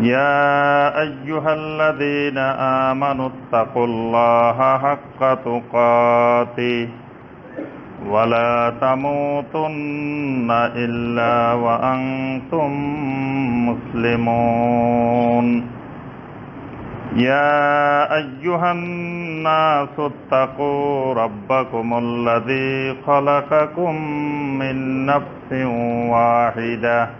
يا ايها الذين امنوا اتقوا الله حق تقاته ولا تموتن الا وانتم مسلمون. يا ايها الناس اتقوا ربكم الذي خلقكم من نفس واحده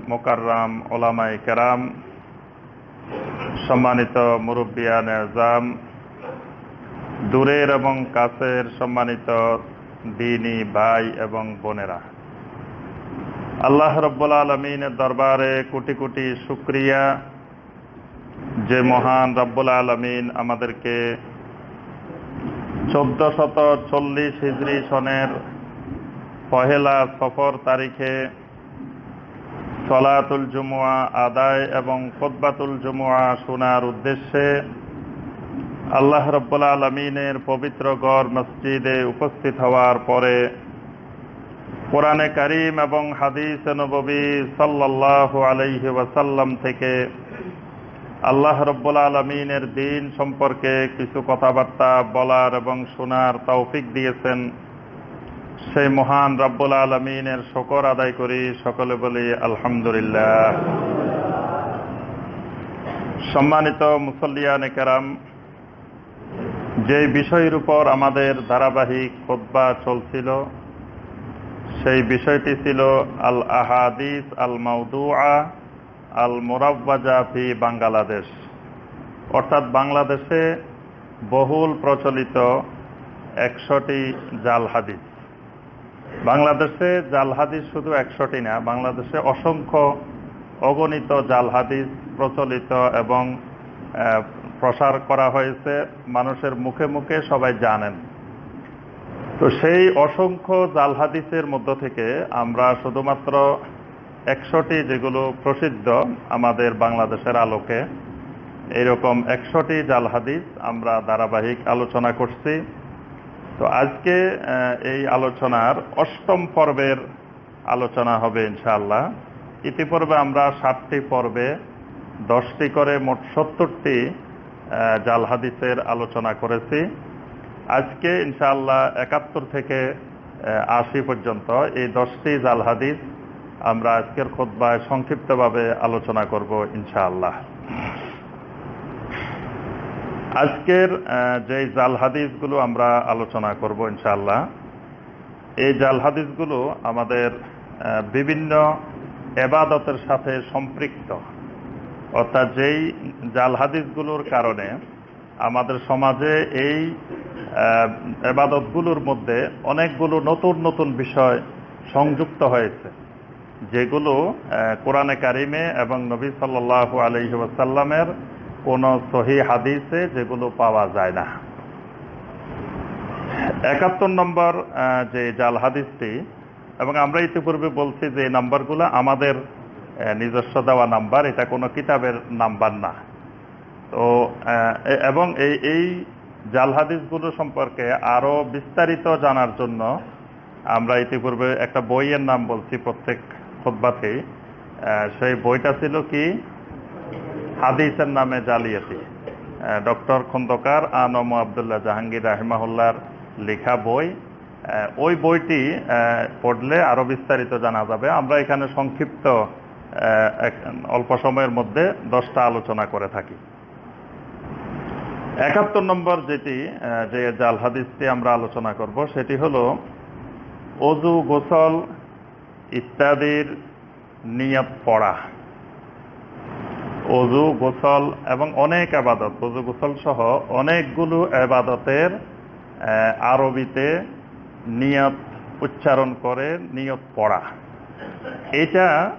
মোকাররাম ওলামাই কেরাম, সম্মানিত মুরব্বিয়ান এজাম দূরের এবং কাছের সম্মানিত দিনী ভাই এবং বোনেরা। আল্লাহ রব্বুল আলমিনের দরবারে কোটি কোটি শুক্রিয়া। যে মহান রব্বুল আলমিন আমাদেরকে চোদ্দ শত চল্লিশ হিজড়ি সনের পহেলা সফর তারিখে সলাতুল জুমুয়া আদায় এবং খোদ্বাতুল জুমুয়া শোনার উদ্দেশ্যে আল্লাহ রব্বুল আলমিনের পবিত্র গড় মসজিদে উপস্থিত হওয়ার পরে কোরআনে করিম এবং হাদিস নবী সাল্লাহ আলহি ওয়াসাল্লাম থেকে আল্লাহ রব্বুল আলমিনের দিন সম্পর্কে কিছু কথাবার্তা বলার এবং শোনার তৌফিক দিয়েছেন। সেই মহান রব্বুল আলমিনের শকর আদায় করি, সকলে বলি আলহামদুলিল্লাহ। সম্মানিত মুসল্লিয়ান কেরাম যে বিষয়ের উপর আমাদের ধারাবাহিক খোদ্া চলছিল, সেই বিষয়টি ছিল আল আহাদিস আল মাউদুয়া আল মোরাব্বাজা ফি বাংলাদেশ। অর্থাৎ বাংলাদেশে বহুল প্রচলিত একশোটি জাল হাদিস। বাংলাদেশে জাল হাদিস শুধু একশোটি না, বাংলাদেশে অসংখ্য অগণিত জাল হাদিস প্রচলিত এবং প্রসার করা হয়েছে, মানুষের মুখে মুখে সবাই জানেন। তো সেই অসংখ্য জাল হাদিসের মধ্য থেকে আমরা শুধুমাত্র একশোটি যেগুলো প্রসিদ্ধ আমাদের বাংলাদেশের আলোকে এরকম একশোটি জাল হাদিস আমরা ধারাবাহিক আলোচনা করছি। তো আজকে এই আলোচনার অষ্টম পর্বের আলোচনা হবে ইনশাআল্লাহ। ইতিপূর্বে আমরা সাতটি পর্বে, দশটি করে মোট সত্তরটি জাল হাদিসের আলোচনা করেছি। আজকে ইনশাআল্লাহ একাত্তর থেকে আশি পর্যন্ত এই দশটি জাল হাদিস আমরা আজকের খোদ্বায় সংক্ষিপ্তভাবে আলোচনা করব ইনশাআল্লাহ। আজকের যে জাল হাদিসগুলো আমরা আলোচনা করব ইনশাআল্লাহ, এই জাল হাদিসগুলো আমাদের বিভিন্ন এবাদতের সাথে সম্পৃক্ত। অর্থাৎ যেই জাল হাদিসগুলোর কারণে আমাদের সমাজে এই এবাদতগুলোর মধ্যে অনেকগুলো নতুন নতুন বিষয় সংযুক্ত হয়েছে, যেগুলো কোরআনে কারিমে এবং নবী সাল্লাহ আলহি ওয়াসাল্লামের কোন সহি হাদিসে যেগুলো পাওয়া যায় না। একাত্তর নম্বর যে জাল হাদিসটি, এবং আমরা ইতিপূর্বে বলছি যে এই নাম্বারগুলো আমাদের নিজস্ব দেওয়া নাম্বার, এটা কোনো কিতাবের নাম্বার না। তো এবং এই এই জাল হাদিসগুলো সম্পর্কে আরও বিস্তারিত জানার জন্য আমরা ইতিপূর্বে একটা বইয়ের নাম বলছি প্রত্যেক খোদ্বাতেই সেই বইটা ছিল কি? হাদিসের নামে জালিয়াতি। ডক্টর খন্দকার আনম আবদুল্লাহ জাহাঙ্গীর রাহিমাহুল্লার লেখা বই। ওই বইটি পড়লে আরও বিস্তারিত জানা যাবে। আমরা এখানে সংক্ষিপ্ত অল্প সময়ের মধ্যে দশটা আলোচনা করে থাকি। একাত্তর নম্বর যেটি যে জাল হাদিসটি আমরা আলোচনা করব, সেটি হল, অজু গোসল ইত্যাদির নিয়ত পড়া। অজু, গোসল এবং অনেক আবাদত। অজু, গোসল সহ অনেকগুলো আবাদতের আরবিতে নিয়ত উচ্চারণ করে, নিয়ত পড়া। এটা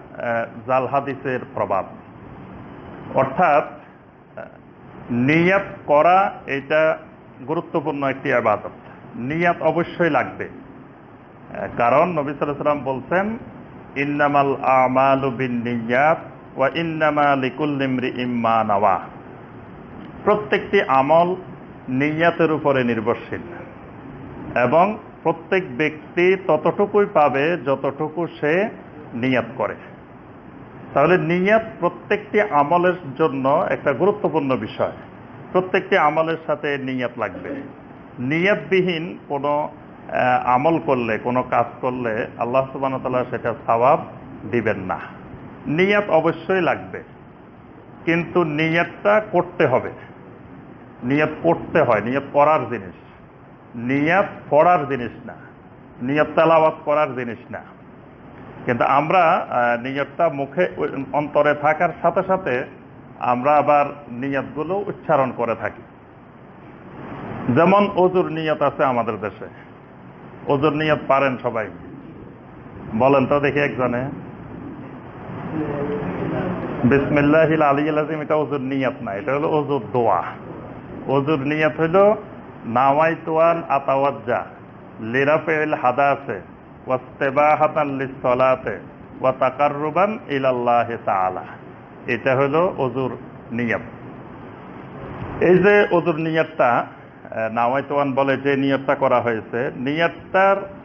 জাল হাদিসের প্রভাব। অর্থাৎ নিয়াত করা এটা গুরুত্বপূর্ণ একটি আবাদত। নিয়াত অবশ্যই লাগবে। কারণ নবী সাল্লাম বলছেন, ইন্নামাল আমালু বিন নিয়াত ইম্মা নাওয়া। প্রত্যেকটি আমল নিয়াতের উপরে নির্ভরশীল। এবং প্রত্যেক ব্যক্তি ততটুকুই পাবে যতটুকু সে নিয়াত করে। তাহলে নিয়াত প্রত্যেকটি আমলের জন্য একটা গুরুত্বপূর্ণ বিষয়। প্রত্যেকটি আমলের সাথে নিয়াত লাগবে। নিয়াতবিহীন কোনো আমল করলে, কোনো কাজ করলে আল্লাহ সুবান সেটা সবাব দিবেন না। নিয়াত অবশ্যই লাগবে। কিন্তু নিয়াতটা করতে হবে। নিয়াত করতে হয়, নিয়াত করার জিনিস। নিয়াত পড়ার জিনিস না। নিয়াত তালাবাত করার জিনিস না। কিন্তু আমরা নিয়তটা মুখে অন্তরে থাকার সাথে সাথে আমরা আবার নিয়তগুলো উচ্চারণ করে থাকি। যেমন অজুর নিয়ত আছে আমাদের দেশে। অজুর নিয়ত পারেন সবাই। বলেন তো দেখি একজনে। বিসমিল্লাহিল আলী আজিম এটা অজুর নিয়ত না, এটা হলো অজুর দোয়া। অজুর নিয়ত হইল নাওয়াই তোয়ান আতাওয়াজ্জা লিরাফেল হাদা আছে এটা হলো অজুর নিয়ম এই যে বলে যে করা হয়েছে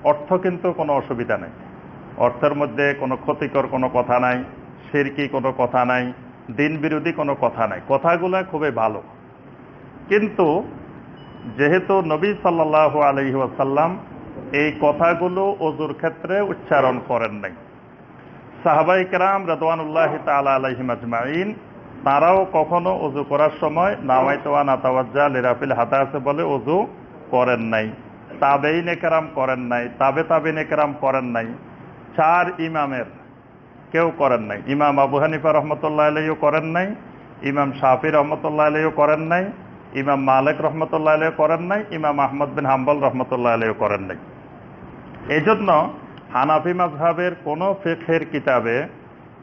অর্থ কিন্তু কোনো অসুবিধা নেই। অর্থের মধ্যে কোনো ক্ষতিকর কোনো কথা নাই। সিরকি কোনো কথা নাই, দিন বিরোধী কোনো কথা নাই। কথাগুলো খুবই ভালো। কিন্তু যেহেতু নবী সাল্লাহ আলহি এই কথাগুলো অজুর ক্ষেত্রে উচ্চারণ করেন নাই। সাহাবাই কেরাম রদওয়ানুল্লাহ তালা আলহিম আজমাইন তারাও কখনো অজু করার সময় নাওয়াইতওয়ান আতাওয়াজ্জা লিরাফিল হাতা আছে বলে অজু করেন নাই। তাবেই নেকেরাম করেন নাই, তাবে তাবে নেকেরাম করেন নাই। চার ইমামের কেউ করেন নাই। ইমাম আবু হানিফা রহমতুল্লাহ আলহিও করেন নাই, ইমাম শাফি রহমতুল্লাহ আলহিও করেন নাই, ইমাম মালিক রহমতুল্লাহ আলহ করেন নাই, ইমাম আহমদ বিন হাম্বল রহমতুল্লাহ আলহ করেন নাই। এই জন্য হানাফি মাজহাবের কোন ফেখের কিতাবে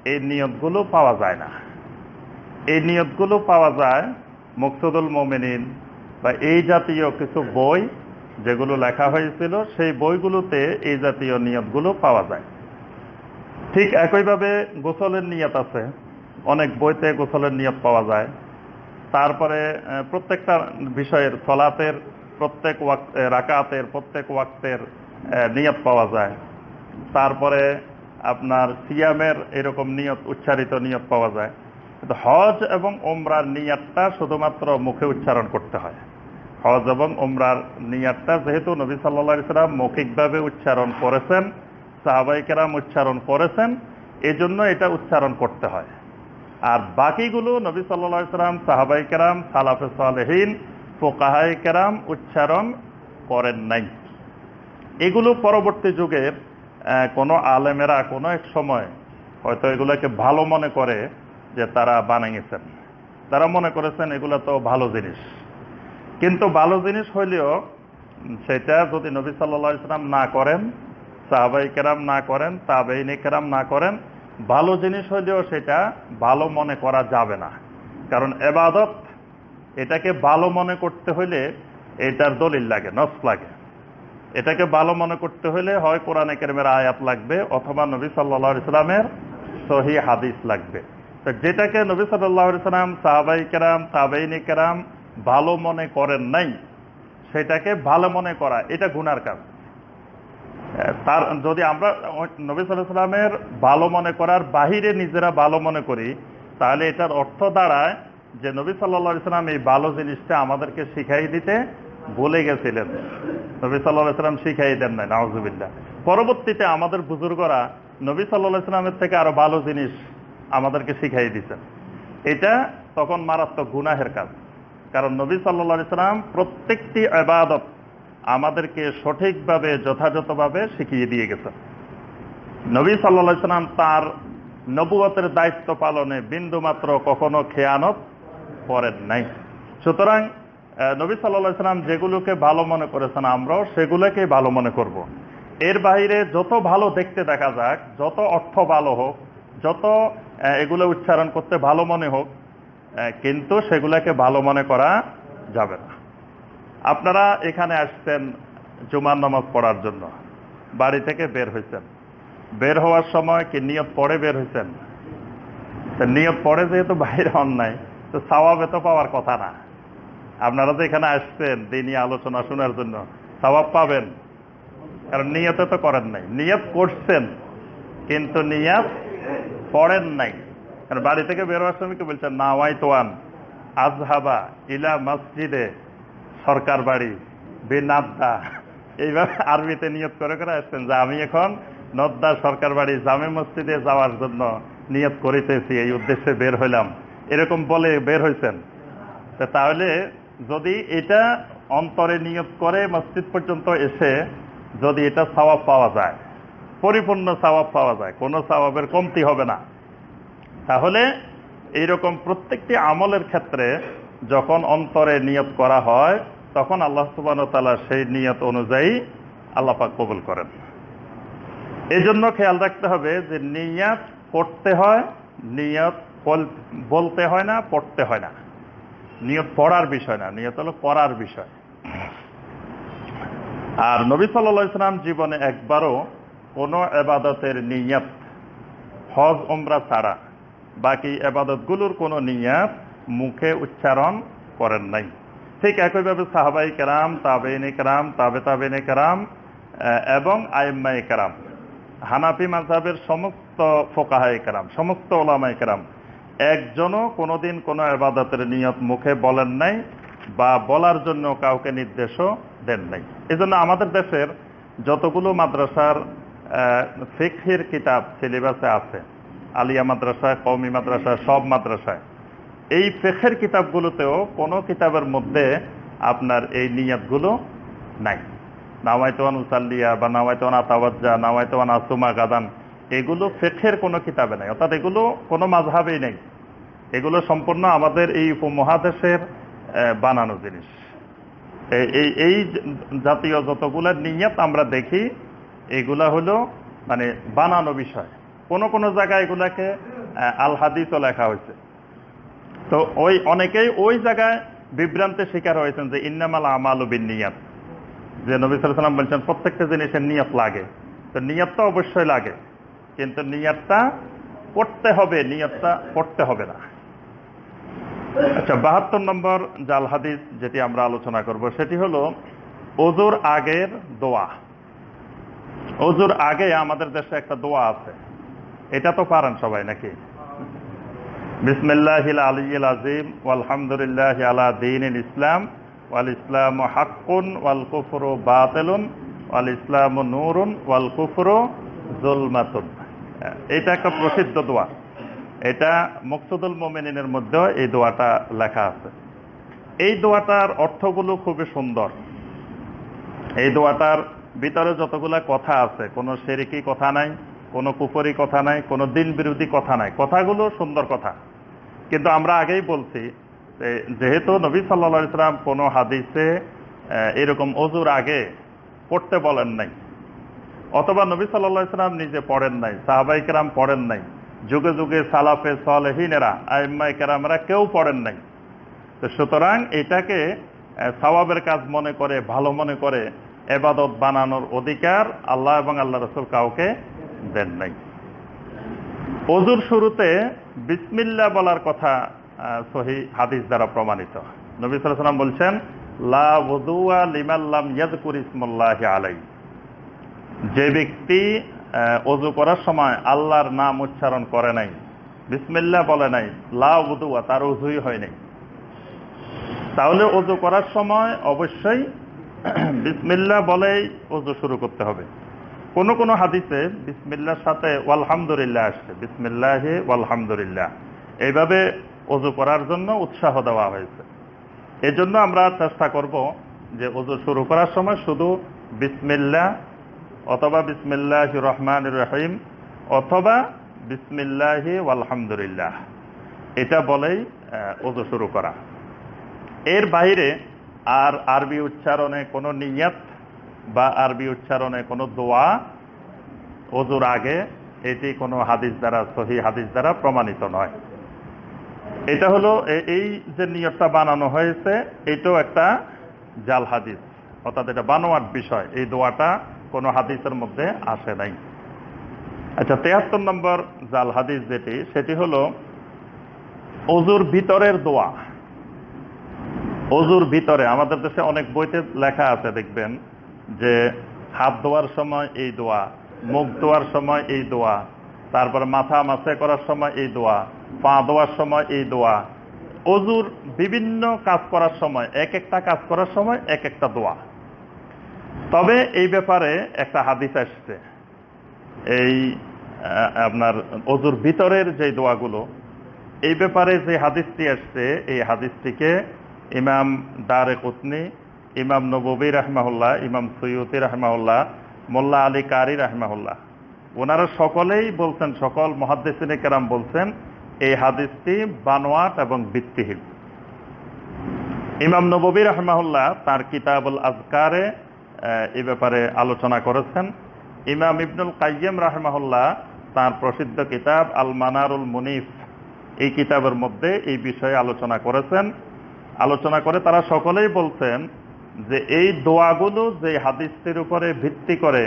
এই নিয়তগুলো পাওয়া যায় না। এই নিয়তগুলো পাওয়া যায় মুকসুদুল মোমিনিন বা এই জাতীয় কিছু বই যেগুলো লেখা হয়েছিল, সেই বইগুলোতে এই জাতীয় নিয়তগুলো পাওয়া যায়। ঠিক একইভাবে গোসলের নিয়ত আছে। অনেক বইতে গোসলের নিয়ত পাওয়া যায়। তারপরে প্রত্যেকটা বিষয়ের সলাতের প্রত্যেক ওয়াক- এ, রাকাতের প্রত্যেক ওয়াক্তের নিয়ত পাওয়া যায়। তারপরে আপনার সিয়ামের এরকম নিয়ত উচ্চারিত নিয়ত পাওয়া যায়। কিন্তু হজ এবং ওমরার নিয়াতটা শুধুমাত্র মুখে উচ্চারণ করতে হয়। হজ এবং ওমরার নিয়াতটা যেহেতু নবী সাল্লা সাল্লাম মৌখিকভাবে উচ্চারণ করেছেন সাহাবাই কেরাম উচ্চারণ করেছেন এই জন্য এটা উচ্চারণ করতে হয়। আর বাকিগুলো নবী সাল্লা সাল্লাম সাহাবাই কেরাম সালাফে সালেহীন ফোকাহাই কেরাম উচ্চারণ করেন নাই। এগুলো পরবর্তী যুগের কোনো আলেমেরা কোনো এক সময় হয়তো এগুলোকে ভালো মনে করে যে তারা বানিয়েছেন। তারা মনে করেছেন এগুলো তো ভালো জিনিস। কিন্তু ভালো জিনিস হইলেও সেটা যদি নবী সাল্লা ইসলাম না করেন সাহাবাই কেরাম না করেন, তাবেইনি কেরাম না করেন, ভালো জিনিস হইলেও সেটা ভালো মনে করা যাবে না। কারণ এবাদত, এটাকে ভালো মনে করতে হইলে এটার দলিল লাগে নস লাগে। এটাকে ভালো মনে করতে হলে হয় কোরআনে কেরমের আয়াত লাগবে, অথবা নবী সাল্লা ইসলামের সহি হাদিস লাগবে। তো যেটাকে নবী সাল্লাহ ইসলাম সাহাবাই কেরাম, তাবেইনি কেরাম ভালো মনে করেন নাই, সেটাকে ভালো মনে করা, এটা গুনার কাজ। তার যদি আমরা নবী সাল্লাহ সাল্লামের ভালো মনে করার বাহিরে নিজেরা ভালো মনে করি, তাহলে এটার অর্থ দাঁড়ায় যে নবী সাল্লাহ ইসলাম এই ভালো জিনিসটা আমাদেরকে শিখাই দিতে বলে গেছিলেন। নবী সাল্লাহ ইসলাম শিখাই দেন নাই নাওজুবিল্লাহ পরবর্তীতে আমাদের বুজুর্গরা নবী সাল্লাহ ইসলামের থেকে আরও ভালো জিনিস আমাদেরকে শিখাই দিচ্ছেন এটা তখন মারাত্মক গুনাহের কাজ। কারণ নবী সাল্লা ইসলাম প্রত্যেকটি আবাদত আমাদেরকে সঠিকভাবে, যথাযথভাবে শিখিয়ে দিয়ে গেছেন নবী সাল্লা ইসলাম তার নবুয়তের দায়িত্ব পালনে বিন্দুমাত্র কখনো খেয়ানত করেন নাই। সুতরাং নবী সাল্লা ইসলাম যেগুলোকে ভালো মনে করেছেন আমরাও সেগুলোকে ভালো মনে করব। এর বাইরে যত ভালো দেখতে দেখা যাক, যত অর্থ ভালো হোক, যত এগুলো উচ্চারণ করতে ভালো মনে হোক কিন্তু সেগুলোকে ভালো মনে করা যাবে না। আপনারা এখানে আসছেন জুমার নামাজ পড়ার জন্য। বাড়ি থেকে বের হয়েছেন বের হওয়ার সময় কি নিয়ত পড়ে বের হয়েছেন নিয়ত পড়ে যেহেতু বাইরে হন নাই, তো সওয়াবে তো পাওয়ার কথা না। আপনারা তো এখানে আসছেন দিনই আলোচনা শোনার জন্য, সওয়াব পাবেন। কারণ নিয়তে তো করেন নাই। নিয়ত করছেন, কিন্তু নিয়াত পড়েন নাই। কারণ বাড়ি থেকে বের হওয়ার সময় কি বলছেন নাওয়াই তোয়ান আজহাবা ইলা মসজিদে সরকার বাড়ি, বেনাদ্দা। এইভাবে আরবিতে নিয়োগ করে করে আসছেন যে আমি এখন নদ্দা সরকার বাড়ি জামে মসজিদে যাওয়ার জন্য নিয়োগ করিতেছি, এই উদ্দেশ্যে বের হইলাম। এরকম বলে বের হয়েছেন তাহলে যদি এটা অন্তরে নিয়োগ করে মসজিদ পর্যন্ত এসে যদি এটা সওয়াব পাওয়া যায়, পরিপূর্ণ সওয়াব পাওয়া যায়, কোনো সওয়াবের কমতি হবে না। তাহলে এইরকম প্রত্যেকটি আমলের ক্ষেত্রে যখন অন্তরে নিয়োগ করা হয় তখন আল্লাহ সুবান তালা সেই নিয়ত অনুযায়ী আল্লাহ পাক কবুল করেন। এই জন্য খেয়াল রাখতে হবে যে নিয়াত করতে হয়, নিয়ত বল- বলতে হয় না, পড়তে হয় না। নিয়ত পড়ার বিষয় না, নিয়ত হলো করার বিষয়। আর নবী সাল্লা ইসলাম জীবনে একবারও কোনো এবাদতের নিয়াত হজ ওমরা ছাড়া বাকি এবাদতগুলোর কোনো নিয়াত মুখে উচ্চারণ করেন নাই। ঠিক একইভাবে সাহাবাই কেরাম, তাবেইনে কেরাম, তাবে তাবেনে কেরাম এবং আইম্মাই কেরাম। হানাফি মাঝাবের সমস্ত ফোকাহাই কেরাম, সমস্ত ওলামাই কেরাম একজনও কোনোদিন কোনো এবাদতের নিয়ত মুখে বলেন নাই বা বলার জন্য কাউকে নির্দেশও দেন নাই। এজন্য আমাদের দেশের যতগুলো মাদ্রাসার ফিকহির কিতাব, সিলেবাসে আছে, আলিয়া মাদ্রাসায় কৌমি মাদ্রাসায় সব মাদ্রাসায় এই ফেখের কিতাবগুলোতেও কোনো কিতাবের মধ্যে আপনার এই নিয়তগুলো নাই। নাওয়াইতওয়ান উসাল্লিয়া বা নাওয়াইতওয়ান আতাওয়াজ্জা নাওয়াইতওয়ান আসুমা, গাদান, এগুলো ফেখের কোনো কিতাবে নাই। অর্থাৎ এগুলো কোনো মাঝহাবেই নেই। এগুলো সম্পূর্ণ আমাদের এই উপমহাদেশের বানানো জিনিস। এই- এই জাতীয় যতগুলো নিয়াত আমরা দেখি, এগুলা হলো মানে বানানো বিষয়। কোন কোন জায়গায় এগুলাকে আল হাদিসও লেখা হয়েছে। তো ওই অনেকেই ওই জায়গায় বিভ্রান্তের শিকার হয়েছেন যে ইন্নামাল আমাল বিন নিয়াত যে নবী সাল্লাম বলছেন, প্রত্যেকটা জিনিসের নিয়ত লাগে। তো নিয়তটা অবশ্যই লাগে। কিন্তু নিয়তটা করতে হবে, নিয়তটা করতে হবে না। আচ্ছা বাহাত্তর নম্বর জাল হাদিস যেটি আমরা আলোচনা করব, সেটি হলো অজুর আগের দোয়া। অজুর আগে আমাদের দেশে একটা দোয়া আছে। এটা তো পারেন সবাই নাকি? বিসমিল্লাহ আলিল আজিম আলহামদুলিল্লাহ আলা দিন ইসলাম, ওয়াল ইসলাম হাক্কুন, ওয়াল কুফরু বাতেলুন, ওয়াল ইসলাম নূরুন, ওয়াল কুফরু জুলমাতুন এটা একটা প্রসিদ্ধ দোয়া। এটা মকসুদুল মোমেনিনের মধ্যে এই দোয়াটা লেখা আছে। এই দোয়াটার অর্থগুলো খুবই সুন্দর। এই দোয়াটার ভিতরে যতগুলা কথা আছে, কোনো সেরিকি কথা নাই, কোনো কুফরি কথা নাই, কোনো দিন বিরোধী কথা নাই, কথাগুলো সুন্দর কথা। কিন্তু আমরা আগেই বলছি যেহেতু নবী সাল্লা ইসলাম কোনো হাদিসে এরকম অজুর আগে পড়তে বলেন নাই, অথবা নবী সাল্লা ইসলাম নিজে পড়েন নাই, সাহাবাই কেরাম পড়েন নাই, যুগে যুগে সালাফে সলহিনেরা আইম্মাই কেরামরা কেউ পড়েন নাই। তো সুতরাং এটাকে সওয়াবের কাজ মনে করে, ভালো মনে করে, এবাদত বানানোর অধিকার আল্লাহ এবং আল্লাহ রসুল কাউকে দেন নাই। অজুর শুরুতে বিসমিল্লা বলার কথা সহি হাদিস দ্বারা প্রমাণিত। নবী সালাম বলছেন, লা লিমাল্লাম আলাই যে ব্যক্তি অজু করার সময় আল্লাহর নাম উচ্চারণ করে নাই, বিসমিল্লা বলে নাই, লা তার অজুই হয় নাই। তাহলে অজু করার সময় অবশ্যই বিসমিল্লা বলেই অজু শুরু করতে হবে। কোন কোন হাদিসে বিসমিল্লার সাথে ওয়ালহামদুলিল্লাহ আসছে। বিসমিল্লাহ ওয়ালহামদুলিল্লাহ। এইভাবে অজু করার জন্য উৎসাহ দেওয়া হয়েছে। এই জন্য আমরা চেষ্টা করব যে অজু শুরু করার সময় শুধু বিসমিল্লা অথবা বিসমিল্লাহ রহমান রহিম অথবা বিসমিল্লাহ আলহামদুলিল্লাহ এটা বলেই অজু শুরু করা। এর বাইরে আর আরবি উচ্চারণে কোনো নিয়াত বা আরবি উচ্চারণে কোনো দোয়া অজুর আগে, এটি কোনো হাদিস দ্বারা, সহি হাদিস দ্বারা প্রমাণিত নয়। এটা হলো এই যে নিয়তটা বানানো হয়েছে, এটাও একটা জাল হাদিস। অর্থাৎ এটা বানোয়ার বিষয়, এই দোয়াটা কোনো হাদিসের মধ্যে আসে নাই। আচ্ছা তেহাত্তর নম্বর জাল হাদিস যেটি, সেটি হলো অজুর ভিতরের দোয়া। অজুর ভিতরে, আমাদের দেশে অনেক বইতে লেখা আছে, দেখবেন যে হাত ধোয়ার সময় এই দোয়া, মুখ ধোয়ার সময় এই দোয়া, তারপর মাথা মাছে করার সময় এই দোয়া, পা ধোয়ার সময় এই দোয়া, অজুর বিভিন্ন কাজ করার সময়, এক একটা কাজ করার সময় এক একটা দোয়া। তবে এই ব্যাপারে একটা হাদিস আসছে। এই আপনার অজুর ভিতরের যে দোয়াগুলো, এই ব্যাপারে যে হাদিসটি আসছে, এই হাদিসটিকে ইমাম দারে কুতনি ইমাম নবী রাহমাহুল্লাহ, ইমাম সৈয়দি রাহমাহুল্লাহ, মোল্লা আলী কারি রাহমাহুল্লাহ। ওনারা সকলেই বলছেন, সকল মহাদ্দেসিনে কেরাম বলছেন, এই হাদিসটি বানোয়াট এবং ভিত্তিহীন। ইমাম নবী রাহমাহুল্লাহ তার কিতাবুল আজকারে এ ব্যাপারে আলোচনা করেছেন। ইমাম ইবনুল কাইম রাহমাহুল্লাহ তার প্রসিদ্ধ কিতাব আল মানারুল মুনিফ, এই কিতাবের মধ্যে এই বিষয়ে আলোচনা করেছেন। আলোচনা করে তারা সকলেই বলছেন যে এই দোয়াগুলো যে হাদিসটির উপরে ভিত্তি করে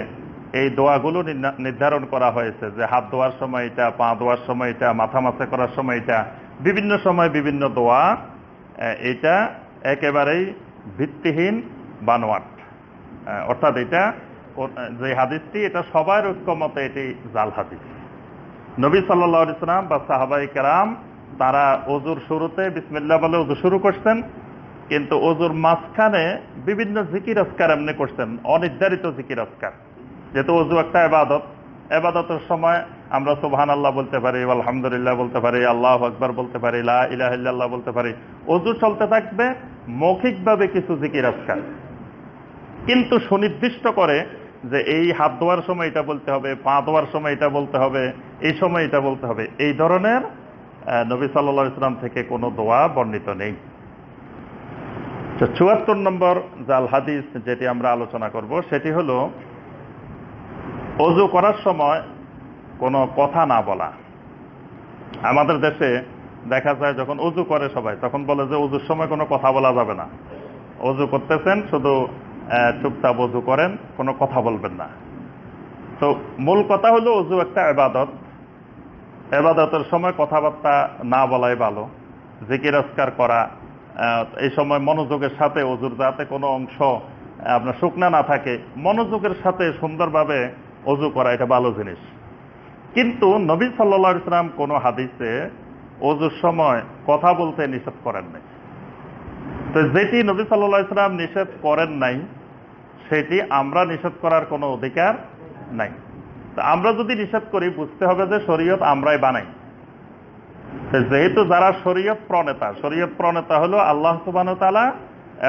এই দোয়াগুলো নির্ধারণ করা হয়েছে, যে হাত ধোয়ার সময় এটা, পা ধোয়ার সময় এটা, মাথা মাথা করার সময় এটা, বিভিন্ন সময় বিভিন্ন দোয়া এটা একেবারেই ভিত্তিহীন বানোয়াট। অর্থাৎ এটা যে হাদিসটি, এটা সবার ঐক্যমতে এটি জাল হাদিস। নবী সাল্লা ইসলাম বা সাহাবাই কেরাম, তারা অজুর শুরুতে বিসমিল্লা বলে অজু শুরু করছেন কিন্তু অজুর মাঝখানে বিভিন্ন জিকির আজকার এমনি করছেন, অনির্ধারিত জিকির আজকার। যেহেতু অজু একটা এবাদত, এবাদতের সময় আমরা সুবহান আল্লাহ বলতে পারি, আলহামদুলিল্লাহ বলতে পারি, আল্লাহ আকবর বলতে পারি ইলাহ বলতে পারি। অজু চলতে থাকবে, মৌখিকভাবে কিছু জিকির আজকার। কিন্তু সুনির্দিষ্ট করে যে এই হাত ধোয়ার সময় এটা বলতে হবে, পা ধোয়ার সময় এটা বলতে হবে, এই সময় এটা বলতে হবে, এই ধরনের নবী সাল্লা ইসলাম থেকে কোনো দোয়া বর্ণিত নেই। চুয়াত্তর নম্বর জাল হাদিস যেটি আমরা আলোচনা করব, সেটি হলো, অজু করার সময় কোনো কথা না বলা। আমাদের দেশে দেখা যায়, যখন অজু করে সবাই, তখন বলে যে অজুর সময় কোনো কথা বলা যাবে না। অজু করতেছেন, শুধু চুপচাপ অজু করেন, কোনো কথা বলবেন না। তো মূল কথা হলো, অজু একটা এবাদত এবাদতের সময় কথাবার্তা না বলাই ভালো। জিকির আজকার করা এই সময় মনোযোগের সাথে অজুর যাতে কোনো অংশ আপনার শুকনা না থাকে, মনোযোগের সাথে সুন্দরভাবে অজু করা এটা ভালো জিনিস। কিন্তু নবী সাল্লা ইসলাম কোনো হাদিসে অজুর সময় কথা বলতে নিষেধ করেন নাই। তো যেটি নবী সাল্লা ইসলাম নিষেধ করেন নাই, সেটি আমরা নিষেধ করার কোনো অধিকার নাই। তো আমরা যদি নিষেধ করি, বুঝতে হবে যে শরীয়ত আমরাই বানাই। যেহেতু যারা শরীয়ত প্রণেতা শরীয়ত প্রণেতা হলো আল্লাহ সুবান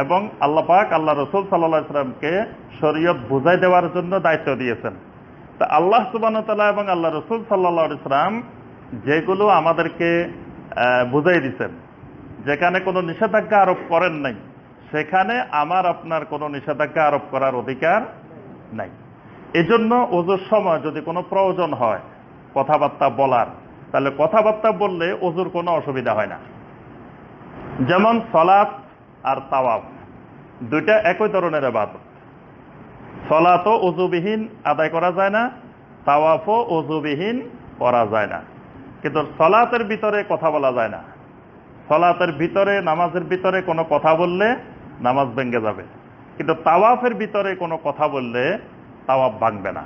এবং আল্লাহ পাক, আল্লাহ রসুল সাল্লাহ ইসলামকে শরীয়ত বুঝাই দেওয়ার জন্য দায়িত্ব দিয়েছেন। তা আল্লাহ সুবান এবং আল্লাহ রসুল সাল্লাহ ইসলাম যেগুলো আমাদেরকে বুঝাই দিচ্ছেন যেখানে কোনো নিষেধাজ্ঞা আরোপ করেন নাই, সেখানে আমার আপনার কোনো নিষেধাজ্ঞা আরোপ করার অধিকার নাই। এজন্য ওজুর সময় যদি কোনো প্রয়োজন হয়, কথাবার্তা বলার তাহলে কথাবার্তা বললে ওজুর কোনো অসুবিধা হয় না। যেমন সলাৎ আর তাওয়াফ, দুইটা একই ধরনের আবাদত সলাতও অজুবিহীন আদায় করা যায় না, তাওয়াফও অজুবিহীন করা যায় না। কিন্তু সলাতের ভিতরে কথা বলা যায় না। সলাতের ভিতরে, নামাজের ভিতরে কোনো কথা বললে নামাজ ভেঙ্গে যাবে। কিন্তু তাওয়াফের ভিতরে কোনো কথা বললে তাওয়াফ ভাঙবে না।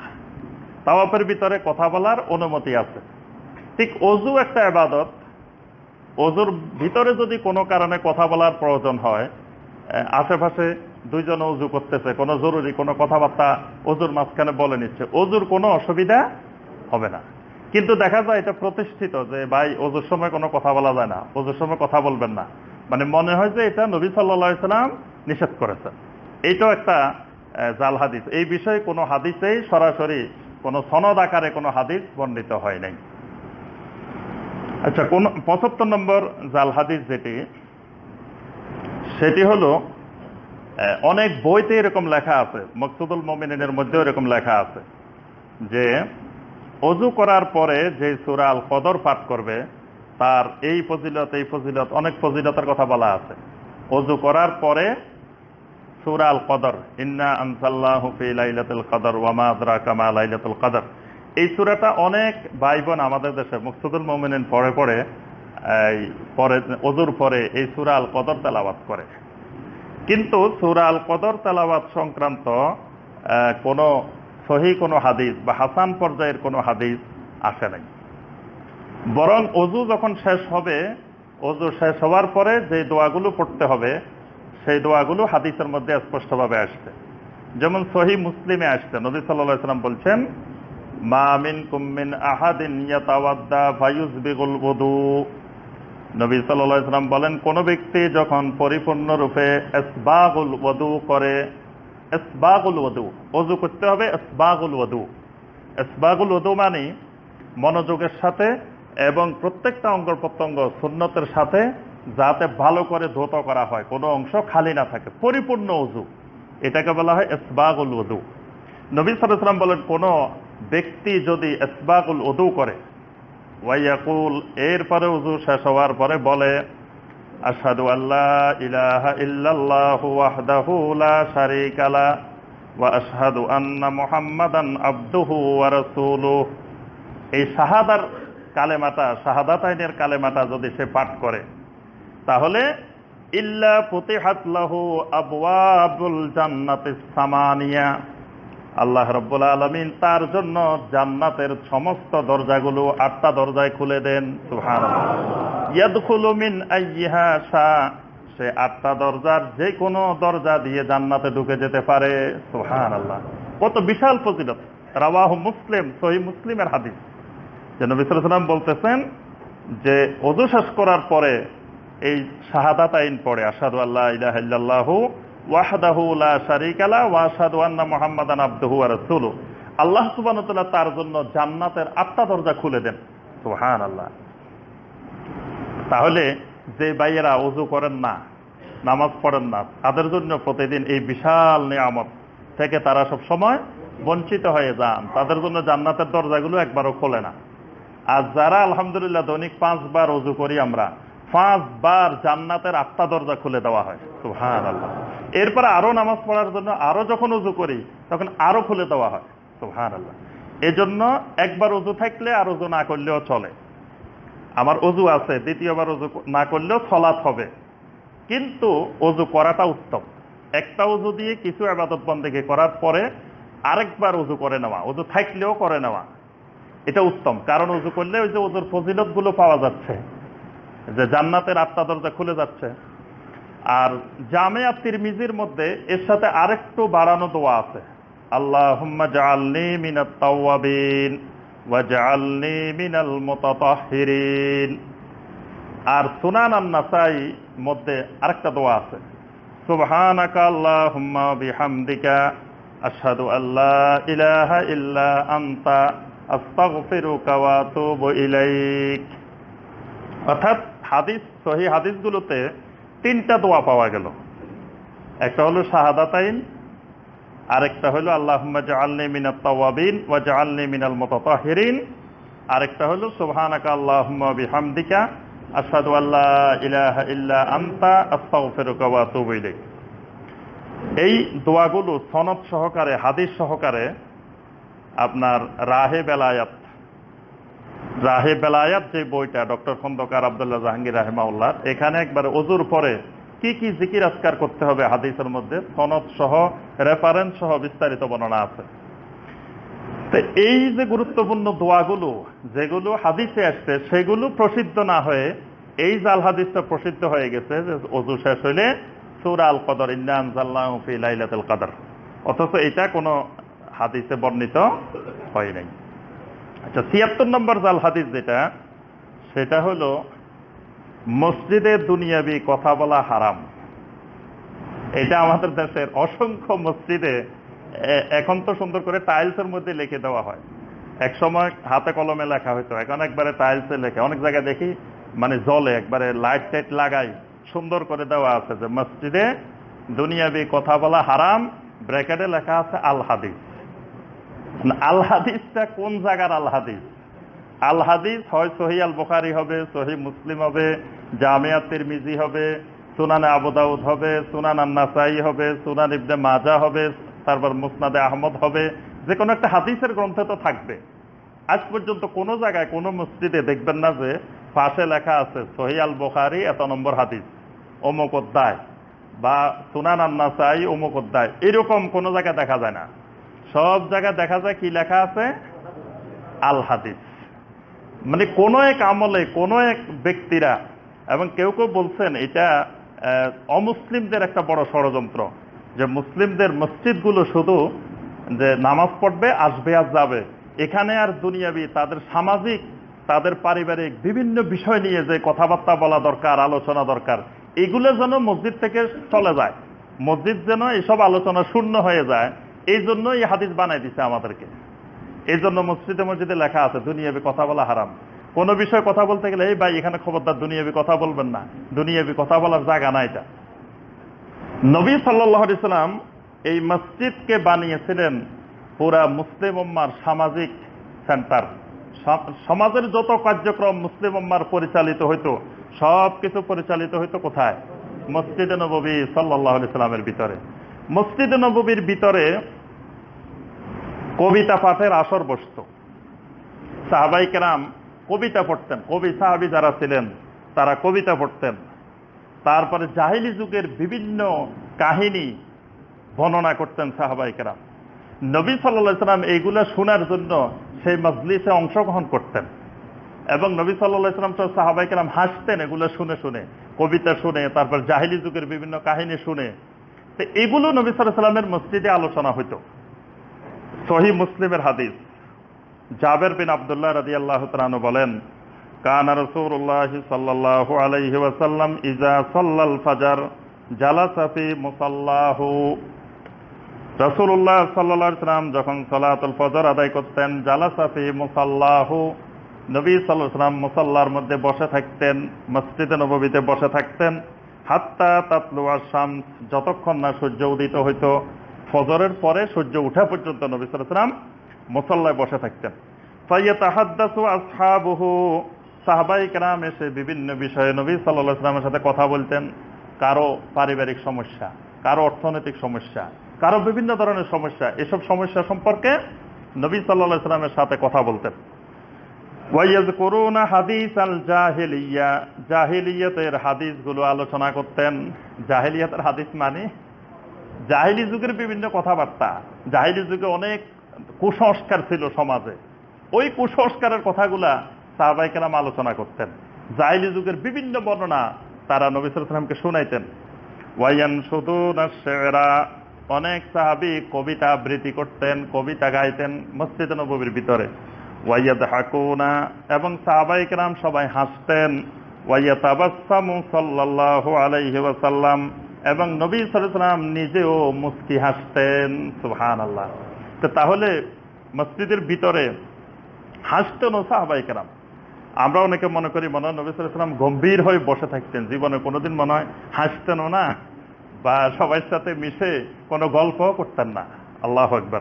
তাওয়াফের ভিতরে কথা বলার অনুমতি আছে। ঠিক অজু একটা আবাদত অজুর ভিতরে যদি কোনো কারণে কথা বলার প্রয়োজন হয় আশেপাশে দুইজন অজু করতেছে, কোনো জরুরি কোনো কথাবার্তা অজুর মাঝখানে বলে নিচ্ছে, অজুর কোনো অসুবিধা হবে না। কিন্তু দেখা যায় এটা প্রতিষ্ঠিত যে, ভাই, অজুর সময় কোনো কথা বলা যায় না, অজুর সময় কথা বলবেন না। মানে মনে হয় যে এটা নবী সাল্লা সাল্লাম নিষেধ করেছেন। এইটাও একটা জাল হাদিস। এই বিষয়ে কোনো হাদিসেই সরাসরি কোনো সনদ আকারে কোনো হাদিস বর্ণিত হয় নাই। আচ্ছা কোন, পঁচাত্তর নম্বর জাল হাদিস যেটি, সেটি হলো অনেক বইতে এরকম লেখা আছে, মকসুদুল মমিনের মধ্যেও এরকম লেখা আছে, যে অজু করার পরে যে সুরা আল কদর পাঠ করবে, তার এই ফজিলত এই ফজিলত, অনেক ফজিলতের কথা বলা আছে। অজু করার পরে সুরা আল কদর ইন্না আনসাল্লাহ ফি লাইলাতুল কদর ওয়ামা আদরাকা মা লাইলাতুল কদর। এই সূরাটা অনেক ভাই বোন আমাদের দেশে, মুকসুদুল মুমিনিন পরে এই পরে, অজুর পরে এই সূরা আল কদর তেলাওয়াত করে। কিন্তু সূরা আল কদর তেলাওয়াত সংক্রান্ত কোনো সহি কোনো হাদিস বা হাসান পর্যায়ের কোনো হাদিস আসে নাই। বরং অজু যখন শেষ হবে, অজু শেষ হওয়ার পরে যে দোয়াগুলো পড়তে হবে, সেই দোয়াগুলো হাদিসের মধ্যে স্পষ্টভাবে আসছে। যেমন সহি মুসলিমে আসছে, নবী সাল্লাহ সাল্লাম বলছেন মিন কুম্মিন বলেন, কোন ব্যক্তি যখন পরিপূর্ণ রূপে করে ওযু করতে হবে মানে মনোযোগের সাথে এবং প্রত্যেকটা অঙ্গ প্রত্যঙ্গ সুন্নতের সাথে যাতে ভালো করে ধৌত করা হয়, কোনো অংশ খালি না থাকে, পরিপূর্ণ অজু এটাকে বলা হয় ইসবাগুল ওযু নবী সাল্লাম বলেন, কোন ব্যক্তি যদি ইসবাগুল উদু করে, ওয়াইয়াকুল, এরপরে উজু শেষ হওয়ার পরে বলে আসাদু আল্লাহ ইলাহা ইল্লাল্লাহু ওয়াহদাহু লা শারীকা লা, ওয়া আন্না মুহাম্মাদান আবদুহু ওয়া রাসূলুহু। এই শাহাদার কালেমাটা শাহাদাতাইনের কালেমাটা যদি সে পাঠ করে, তাহলে, ইল্লা ফুতিহাত লাহু আবওয়াবুল জান্নাতিস সামানিয়া। আল্লাহ রব্বুল আলমিন তার জন্য জান্নাতের সমস্ত দরজাগুলো আটটা দরজায় খুলে দেন। সুহান সে আটটা দরজার যে কোনো দরজা দিয়ে জান্নাতে ঢুকে যেতে পারে। সুহান আল্লাহ কত বিশাল ফজিলত। রাওয়াহ মুসলিম সহি মুসলিমের হাদিস। যে নবী সাল্লাম বলতেছেন যে, অজু শেষ করার পরে এই শাহাদাত আইন পড়ে আসাদু আল্লাহ ইলাহা আল্লাহ তার জন্য জান্নাতের আটটা দরজা খুলে দেন। সুবহানাল্লাহ। তাহলে যে ভাইয়েরা ওযু করেন না, নামাজ পড়েন না, তাদের জন্য প্রতিদিন এই বিশাল নিয়ামত থেকে তারা সব সময় বঞ্চিত হয়ে যান। তাদের জন্য জান্নাতের দরজাগুলো একবারও খোলে না। আর যারা আলহামদুলিল্লাহ দৈনিক পাঁচবার অজু করি আমরা পাঁচবার জান্নাতের আটটা দরজা খুলে দেওয়া হয়। সুহান আল্লাহ এরপরে আরও নামাজ পড়ার জন্য আরও যখন উজু করি, তখন আরও খুলে দেওয়া হয়। তো হান আল্লাহ এজন্য একবার উজু থাকলে আর উজু না করলেও চলে। আমার অজু আছে, দ্বিতীয়বার অজু না করলেও ছলাৎ হবে। কিন্তু অজু করাটা উত্তম। একটা অজু দিয়ে কিছু আবাদত বন্দেকে করার পরে আরেকবার অজু করে নেওয়া অজু থাকলেও করে নেওয়া। এটা উত্তম। কারণ অজু করলে ওই যে ওজুর ফজিলতগুলো পাওয়া যাচ্ছে। যে জান্নাতের আত্মা দরজা খুলে যাচ্ছে। আর জামেয়া তিরমিজির মধ্যে এর সাথে আরেকটু বাড়ানো দোয়া আছে। আল্লাহ আর মধ্যে আরেকটা দোয়া আছে। আনতা অর্থাৎ হাদিস, সহি হাদিসগুলোতে তিনটা দোয়া পাওয়া গেল। একটা হলো শাহাদাতাইন, আরেকটা হলো আল্লাহুম্মা জাআলনি মিনাত তাওয়াবিন ওয়া জাআলনি মিনাল মুতাতাহহিরিন আরেকটা হলো সুবহানাকা আল্লাহুম্মা বিহামদিকা, আশহাদু আল্লা ইলাহা ইল্লা আনতা, আস্তাগফিরুকা ওয়া আতুবু এই দোয়াগুলো সনদ সহকারে, হাদিস সহকারে আপনার রাহে বেলায়াত যে বইটা, ডক্টর খন্দকার আবদুল্লাহ জাহাঙ্গীর রাহেমাউল্লাহ এখানে একবার পরে কি কি জিকির করতে হবে হাদিসের মধ্যে? সনদ সহ রেফারেন্স সহ বিস্তারিত বর্ণনা আছে। এই যে গুরুত্বপূর্ণ দোয়াগুলো, যেগুলো হাদিসে আসছে, সেগুলো প্রসিদ্ধ না হয়ে এই জাল হাদিসটা প্রসিদ্ধ হয়ে গেছে যে অজু শেষ হইলে সুরা আল কদর ইন্দান কাদর অথচ এটা কোনো হাদিসে বর্ণিত হয় নাই। আচ্ছা ছিয়াত্তর নম্বর জাল হাদিস যেটা, সেটা হলো, মসজিদে দুনিয়াবি কথা বলা হারাম। এটা আমাদের দেশের অসংখ্য মসজিদে এখন তো সুন্দর করে টাইলসের মধ্যে লিখে দেওয়া হয়। এক সময় হাতে কলমে লেখা হইতো, এখন একবারে টাইলসে লেখে। অনেক জায়গায় দেখি মানে জলে একবারে লাইট টাইট লাগাই, সুন্দর করে দেওয়া আছে যে মসজিদে দুনিয়াবি কথা বলা হারাম ব্র্যাকেটে লেখা আছে আল হাদিস আল হাদিসটা কোন জায়গার আল হাদিস? আল হাদিস হয় সহি আল বুখারি হবে, সহি মুসলিম হবে, জামিয়া তিরমিজি হবে, সুনানে আবুদাউদ হবে, সুনান আন্নাসাই হবে, সুনান ইবনে মাজা হবে, তারপর মুসনাদে আহমদ হবে। যে কোনো একটা হাদিসের গ্রন্থে তো থাকবে। আজ পর্যন্ত কোনো জায়গায় কোনো মসজিদে দেখবেন না যে পাশে লেখা আছে, সহি আল বুখারি এত নম্বর হাদিস, অমুক অধ্যায়, বা সুনান আন্নাসাই অমুক অধ্যায়, এরকম কোনো জায়গায় দেখা যায় না। সব জায়গায় দেখা যায় কি লেখা আছে? আল হাদিস। মানে কোন এক আমলে, কোন এক ব্যক্তিরা, এবং কেউ কেউ বলছেন, এটা অমুসলিমদের একটা বড় ষড়যন্ত্র, যে মুসলিমদের মসজিদগুলো শুধু যে নামাজ পড়বে, আসবে আর যাবে। এখানে আর দুনিয়াবি তাদের সামাজিক, তাদের পারিবারিক বিভিন্ন বিষয় নিয়ে যে কথাবার্তা বলা দরকার, আলোচনা দরকার, এগুলো যেন মসজিদ থেকে চলে যায়। মসজিদ যেন এসব আলোচনা শূন্য হয়ে যায় এই জন্য এই হাদিস বানাই দিছে আমাদেরকে। এই জন্য মসজিদে মসজিদে লেখা আছে, দুনিয়াবি কথা বলা হারাম। কোন বিষয়ে কথা বলতে গেলে, এই ভাই, এখানে খবরদার, দুনিয়াবি কথা বলবেন না। দুনিয়াবি কথা বলার জায়গা না এটা। নবী সাল্লাম এই মসজিদকে বানিয়েছিলেন পুরা মুসলিম উম্মার সামাজিক সেন্টার। সমাজের যত কার্যক্রম মুসলিম উম্মার পরিচালিত হইতো সব কিছু পরিচালিত হইতো কোথায়? মসজিদে নবী সাল্লাহ সাল্লামের ভিতরে। মসজিদ নবীর ভিতরে কবিতা পাঠের আসর বসত। সাহাবাই কেরাম কবিতা পড়তেন। কবি সাহাবি যারা ছিলেন, তারা কবিতা পড়তেন। তারপরে জাহিলি যুগের বিভিন্ন কাহিনী বর্ণনা করতেন সাহাবাই কেরাম। নবী সাল্লা সাল্লাম এইগুলা শোনার জন্য সেই মজলিসে অংশগ্রহণ করতেন। এবং নবী সাল্লাহ সাল্লাম সাহাবাই কেরাম হাসতেন এগুলো শুনে শুনে, কবিতা শুনে, তারপর জাহিলি যুগের বিভিন্ন কাহিনী শুনে। তো এগুলো নবী সাল্লামের মসজিদে আলোচনা হইত। সহি মুসলিমের হাদিস। জাবের বিন আবদুল্লাহ রাজি আল্লাহ তালু বলেন, কান রসুল্লাহ সাল্লাহ আলাইহি ওয়াসাল্লাম ইজা সাল্লাল ফাজার জালাসাফি মুসাল্লাহু। রসুল্লাহ সাল্লাহ সাল্লাম যখন সলাতুল ফজর আদায় করতেন জালাসাফি মুসাল্লাহু, নবী সাল্লাহ সাল্লাম মুসাল্লার মধ্যে বসে থাকতেন, মসজিদে নবীতে বসে থাকতেন। হাত্তা তাতলুয়া শামস, যতক্ষণ না সূর্য উদিত হইতো, ফজরের পরে সূর্য উঠা পর্যন্ত নবী সালাম মুসল্লায় বসে থাকতেন। সাহাবাই কেরাম এসে বিভিন্ন বিষয়ে নবী সাল্লাহ সাল্লামের সাথে কথা বলতেন। কারও পারিবারিক সমস্যা, কারও অর্থনৈতিক সমস্যা, কারও বিভিন্ন ধরনের সমস্যা, এসব সমস্যা সম্পর্কে নবী সাল্লাহ সাল্লামের সাথে কথা বলতেন। ওয়াইয়াজ হাদিস আল আলোচনা করতেন। জাহেলিয়াতের হাদিস মানে? জাহিলি যুগের বিভিন্ন কথাবার্তা। জাহিলি যুগে অনেক কুসংস্কার ছিল সমাজে। ওই কুসংস্কারের কথাগুলা সাহাবাই কেরাম আলোচনা করতেন। জাহিলি যুগের বিভিন্ন বর্ণনা তারা নবী সালামকে শুনাইতেন। ওয়াইয়ান শুধু অনেক সাহাবি কবিতা আবৃত্তি করতেন, কবিতা গাইতেন মসজিদ নবীর ভিতরে। ওয়াইয়াদ হাকুনা এবং সাহাবাই কেরাম সবাই হাসতেন ওয়াইয়া তাবাসামু সাল্লাহ এবং নবী সালাম নিজেও মুস্কি হাসতেন সুহান আল্লাহ তো তাহলে মসজিদের ভিতরে হাসতেন ও সাহাবাই কেরাম। আমরা অনেকে মনে করি, মনে হয় নবী সালাম গম্ভীর হয়ে বসে থাকতেন, জীবনে কোনোদিন মনে হয় হাসতেনও না, বা সবার সাথে মিশে কোনো গল্প করতেন না। আল্লাহ একবার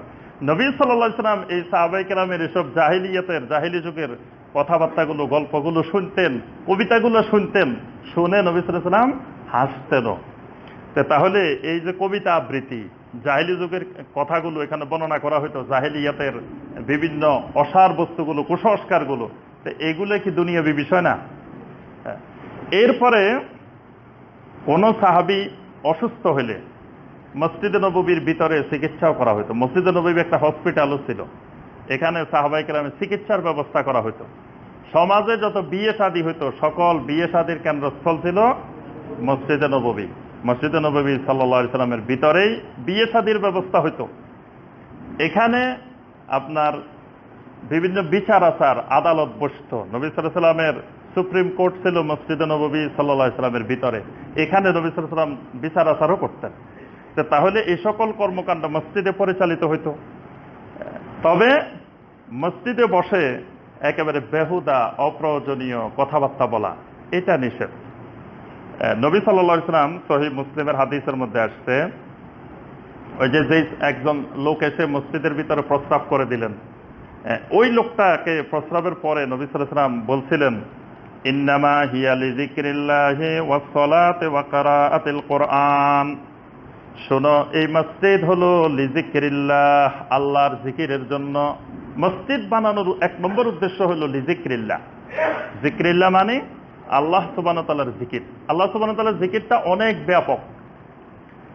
নবী সাল্লাম এই সাহাবাই কেরামের এসব জাহিলিয়াতের, জাহিলি যুগের কথাবার্তাগুলো, গল্পগুলো শুনতেন, কবিতাগুলো শুনতেন, শুনে নবী সাল্লাম হাসতেনও তাহলে এই যে কবিতা আবৃত্তি, জাহিলি যুগের কথাগুলো এখানে বর্ণনা করা হইতো, জাহিলিয়াতের বিভিন্ন অসার বস্তুগুলো, কুসংস্কারগুলো, তো এগুলো কি দুনিয়াবী বিষয় না? এরপরে কোন সাহাবি অসুস্থ হলে মসজিদে নবীর ভিতরে চিকিৎসাও করা হতো মসজিদে নবী একটা হসপিটালও ছিল। এখানে সাহাবাই কেরামে চিকিৎসার ব্যবস্থা করা হতো সমাজে যত বিয়ে শাদী হইতো, সকল বিয়ে শাদীর কেন্দ্রস্থল ছিল মসজিদে নবী মসজিদে নবী সাল্লা সাল্লামের ভিতরেই বিয়ে শাদীর ব্যবস্থা হইতো। এখানে আপনার বিভিন্ন বিচার আচার, আদালত বসত। নবী সাল্লামের সুপ্রিম কোর্ট ছিল মসজিদে নবী সাল্লা সাল্লামের ভিতরে। এখানে নবী সাল্লাম বিচার আচারও করতেন। তাহলে এই সকল কর্মকাণ্ড মসজিদে পরিচালিত হইতো। তবে মসজিদে বসে একেবারে বেহুদা, অপ্রয়োজনীয় কথাবার্তা বলা, এটা নিষেধ। নবী সাল্লাম সহি মুসলিমের হাদিসের মধ্যে আসছে, ওই যে যে একজন লোক এসে মসজিদের ভিতরে প্রস্রাব করে দিলেন। ওই লোকটাকে প্রস্রাবের পরে নবী সাল্লাম বলছিলেন, ইন্নামা হিয়ালি জিক্রিল্লাহি ওয়াসসালাতে ওয়া কিরাআতিল কোরআন। শোনো, এই মসজিদ হলো লিজিক্রিল্লাহ, আল্লাহর জিকিরের জন্য। মসজিদ বানানোর এক নম্বর উদ্দেশ্য হলো লিজিক্রিল্লাহ। জিক্রিল্লাহ মানে আল্লাহ সুবানতালার জিকির। আল্লাহ সুবানতালার জিকিরটা অনেক ব্যাপক।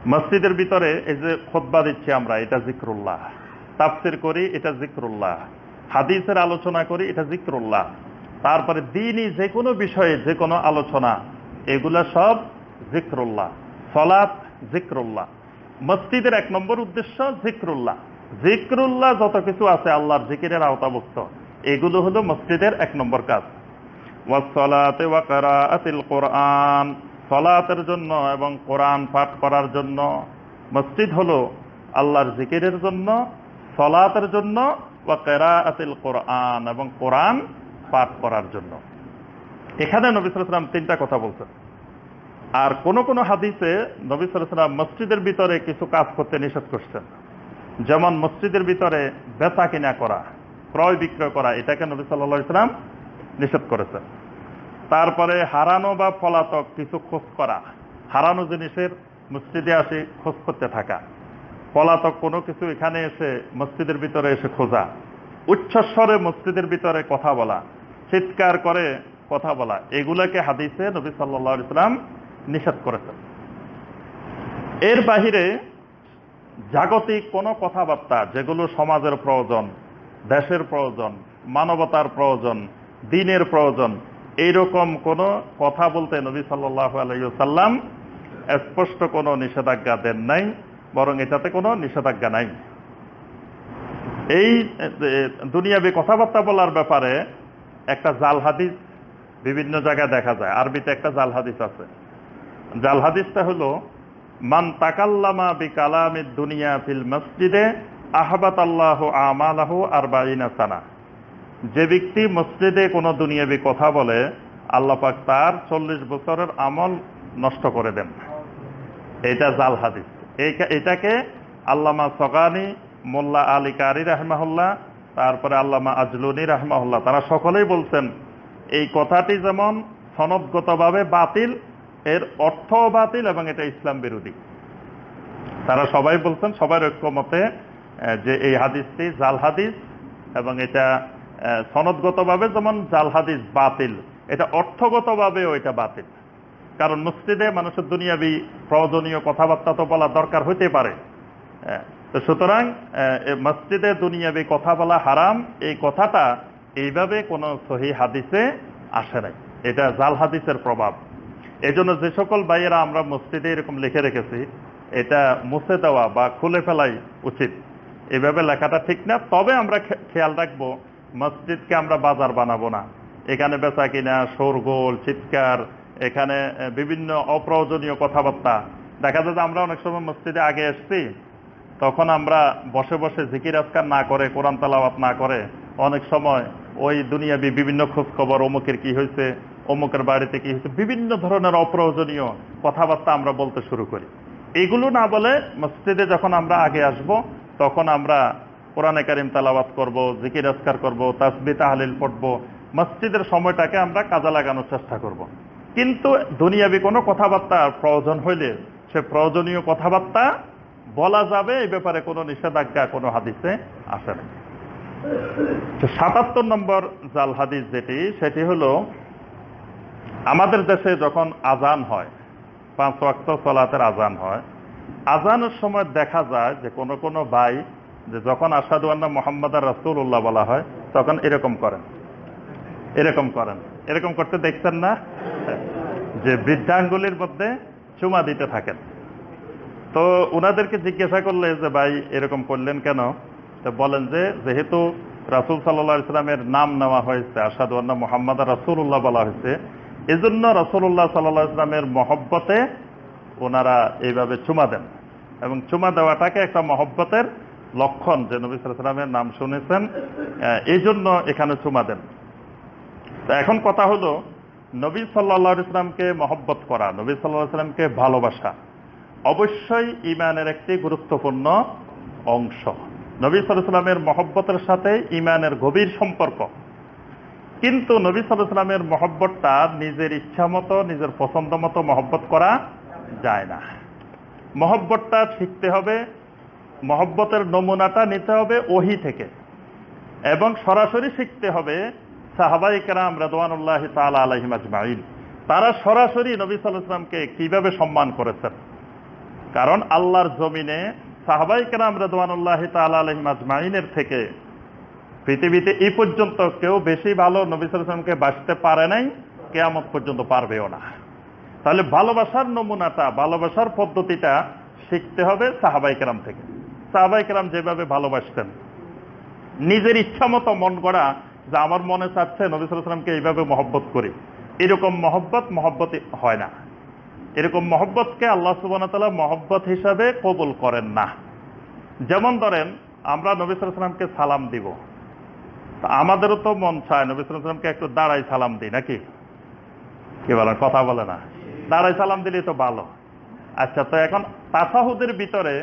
মসজিদের ভিতরে এই যে খোদ্া দিচ্ছি আমরা, এটা জিক্রুল্লাহ। তাফসির করি, এটা জিক্রুল্লাহ। হাদিসের আলোচনা করি, এটা জিক্রুল্লাহ। তারপরে দিনই যে কোনো বিষয়ে যে কোনো আলোচনা, এগুলা সব জিক্রুল্লাহ। সলাৎ জিক্রুল্লাহ। মসজিদের এক নম্বর উদ্দেশ্য জিক্রুল্লাহ। জিক্রুল্লাহ যত কিছু আছে আল্লাহর জিকিরের আওতাভুক্ত। এগুলো হলো মসজিদের এক নম্বর কাজ। কোরআন। সলাতের জন্য এবং কোরআন পাঠ করার জন্য। মসজিদ হলো আল্লাহর জিকিরের জন্য, সলাতের জন্য ওয়া কেরাআতিল কোরআন এবং কোরআন পাঠ করার জন্য। এখানে নবী সালাম তিনটা কথা বলছেন। আর কোন কোন হাদিসে নবী সালাম মসজিদের ভিতরে কিছু কাজ করতে নিষেধ করছেন। যেমন মসজিদের ভিতরে বেচা কিনা করা, ক্রয় বিক্রয় করা, এটাকে নবী সাল্লা ইসলাম নিষেধ করেছেন। তারপরে হারানো বা পলাতক কিছু খোঁজ করা, হারানো জিনিসের মসজিদে আসে খোঁজ করতে থাকা। পলাতক কোনো কিছু এখানে এসে মসজিদের ভিতরে এসে খোঁজা উচ্চস্বরে মসজিদের ভিতরে কথা বলা, চিৎকার করে কথা বলা, এগুলোকে হাদিসে নবী সাল্লা ইসলাম নিষেধ করেছেন এর বাহিরে জাগতিক কোনো কথাবার্তা, যেগুলো সমাজের প্রয়োজন, দেশের প্রয়োজন, মানবতার প্রয়োজন, দিনের প্রয়োজন, এইরকম কোন কথা বলতে নবী সাল্লাহ আলাইসাল্লাম স্পষ্ট কোনো নিষেধাজ্ঞা দেন নাই, বরং এটাতে কোনো নিষেধাজ্ঞা নাই। এই দুনিয়াবি কথাবার্তা বলার ব্যাপারে একটা জাল হাদিস বিভিন্ন জায়গায় দেখা যায়। আরবিতে একটা জাল হাদিস আছে। জাল হাদিসটা হলো, মান তাকাল্লামা বি কালামি দুনিয়া ফিল মসজিদে আহবাত আল্লাহ আমালাহ আর বাইনা সানা। যে ব্যক্তি মসজিদে কোনো দুনিয়াবি কথা বলে, আল্লাহ পাক তার চল্লিশ বছরের আমল নষ্ট করে দেন। এটা জাল হাদিস। এটাকে আল্লামা সগানি, মোল্লা আলী কারি রাহমাহুল্লাহ, তারপরে আল্লামা আজলুনি রাহমাহুল্লাহ, তারা সকলেই বলছেন, এই কথাটি যেমন সনদগতভাবে বাতিল এর অর্থ বাতিল এবং এটা ইসলাম বিরোধী। তারা সবাই বলছেন, সবার ঐক্যমতে যে এই হাদিসটি জাল হাদিস এবং এটা সনদগতভাবে যেমন জাল হাদিস বাতিল, এটা অর্থগতভাবেও এটা বাতিল। কারণ মসজিদে মানুষের দুনিয়াবি প্রয়োজনীয় কথাবার্তা তো বলা দরকার হইতে পারে। তো সুতরাং মসজিদে দুনিয়াবি কথা বলা হারাম, এই কথাটা এইভাবে কোনো সহি হাদিসে আসে নাই। এটা জাল হাদিসের প্রভাব। এই জন্য যে সকল ভাইয়েরা আমরা মসজিদে এরকম লিখে রেখেছি, এটা মুছে দেওয়া বা খুলে ফেলাই উচিত। এভাবে লেখাটা ঠিক না, তবে আমরা খেয়াল রাখব, মসজিদকে আমরা বাজার বানাবো না। এখানে বেচা কিনা, শোরগোল, চিৎকার, এখানে বিভিন্ন অপ্রয়োজনীয় কথাবার্তা। দেখা যায় যে আমরা অনেক সময় মসজিদে আগে এসছি, তখন আমরা বসে বসে জিকির আজকার না করে, কোরআন তালাওয়াত না করে, অনেক সময় ওই দুনিয়াবি বিভিন্ন খোঁজখবর, অমুকের কি হয়েছে অমুকের বাড়িতে কি হয়েছে? বিভিন্ন ধরনের অপ্রয়োজনীয় কথাবার্তা আমরা বলতে শুরু করি। এগুলো না বলে মসজিদে যখন আমরা আগে আসব, তখন আমরা কোরআনে কারিম তালাবাত করব, জিকির আজকার করব তাসবি তাহলিল পড়ব। মসজিদের সময়টাকে আমরা কাজে লাগানোর চেষ্টা করব। কিন্তু দুনিয়াবি কোনো কথাবার্তা প্রয়োজন হইলে সে প্রয়োজনীয় কথাবার্তা বলা যাবে, এই ব্যাপারে কোনো নিষেধাজ্ঞা, কোনো হাদিসে আসে না। সাতাত্তর নম্বর জাল হাদিস যেটি, সেটি হলো আমাদের দেশে যখন আজান হয়, পাঁচ ওয়াক্ত সলাতের আজান হয়, আজানের সময় দেখা যায় যে কোনো কোনো ভাই যে যখন আসাদু আন্না মোহাম্মদ রাসুল্লাহ বলা হয়, তখন এরকম করেন। এরকম করেন। এরকম করতে দেখছেন না? যে বৃদ্ধাঙ্গুলির মধ্যে চুমা দিতে থাকেন। তো ওনাদেরকে জিজ্ঞাসা করলে যে, ভাই, এরকম করলেন কেন? তো বলেন যে, যেহেতু রাসুল সাল্লাহ ইসলামের নাম নেওয়া হয়েছে আসাদু আন্না মোহাম্মদ রাসুল্লাহ বলা হয়েছে এজন্য রাসুল্লাহ সাল্লাহ ইসলামের মহব্বতে ওনারা এইভাবে চুমা দেন। এবং চুমা দেওয়াটাকে একটা মহব্বতের লক্ষণ যে নবী সাল্লামের নাম শুনেছেন এই জন্য এখানে চুমা দেন। এখন কথা হলো, নবী সাল্লাহ ইসলামকে মহব্বত করা, নবী সাল্লাহ ইসলামকে ভালোবাসা অবশ্যই ইমানের একটি গুরুত্বপূর্ণ অংশ। নবী সাল্লামের মহব্বতের সাথে ইমানের গভীর সম্পর্ক। কিন্তু নবী সাল্লামের মহব্বতটা নিজের ইচ্ছা মতো, নিজের পছন্দ মতো মহব্বত করা যায় না। মহব্বতটা শিখতে হবে, মহব্বতের নমুনাটা নিতে হবে ওহি থেকে। এবং সরাসরি শিখতে হবে সাহাবাই কেরাম রেদওয়ানুল্লাহ তালা আলহিম আজমাইন। তারা সরাসরি নবী সাল্লামকে কীভাবে সম্মান করেছেন? কারণ আল্লাহর জমিনে সাহাবাই কেরাম রেদওয়ানুল্লাহ তালা আলহিম আজমাইনের থেকে পৃথিবীতে এই পর্যন্ত কেউ বেশি ভালো নবী সাল্লামকে বাঁচতে পারে নাই, কেয়ামত পর্যন্ত পারবেও না। তাহলে ভালোবাসার নমুনাটা, ভালোবাসার পদ্ধতিটা শিখতে হবে সাহাবাই কেরাম থেকে। সাহাবাই কেরাম যেভাবে ভালোবাসতেন, নিজের ইচ্ছা মতো মন গড়া, যে আমার মনে চাচ্ছে নবী সাল্লামকে এইভাবে মহব্বত করি। এরকম মহব্বত মহব্বত হয় না। এরকম মহব্বতকে আল্লাহ সুবান মহব্বত হিসাবে কবুল করেন না। যেমন ধরেন, আমরা নবী সাল্লামকে সালাম দিব। তা আমাদেরও তো মন চায় নবী একটু দাঁড়াই সালাম দিই, নাকি? কি বলেন, কথা বলে না। দাঁড়াই সালাম দিলেই তো ভালো। আচ্ছা তো এখন তাসাহুদের ভিতরে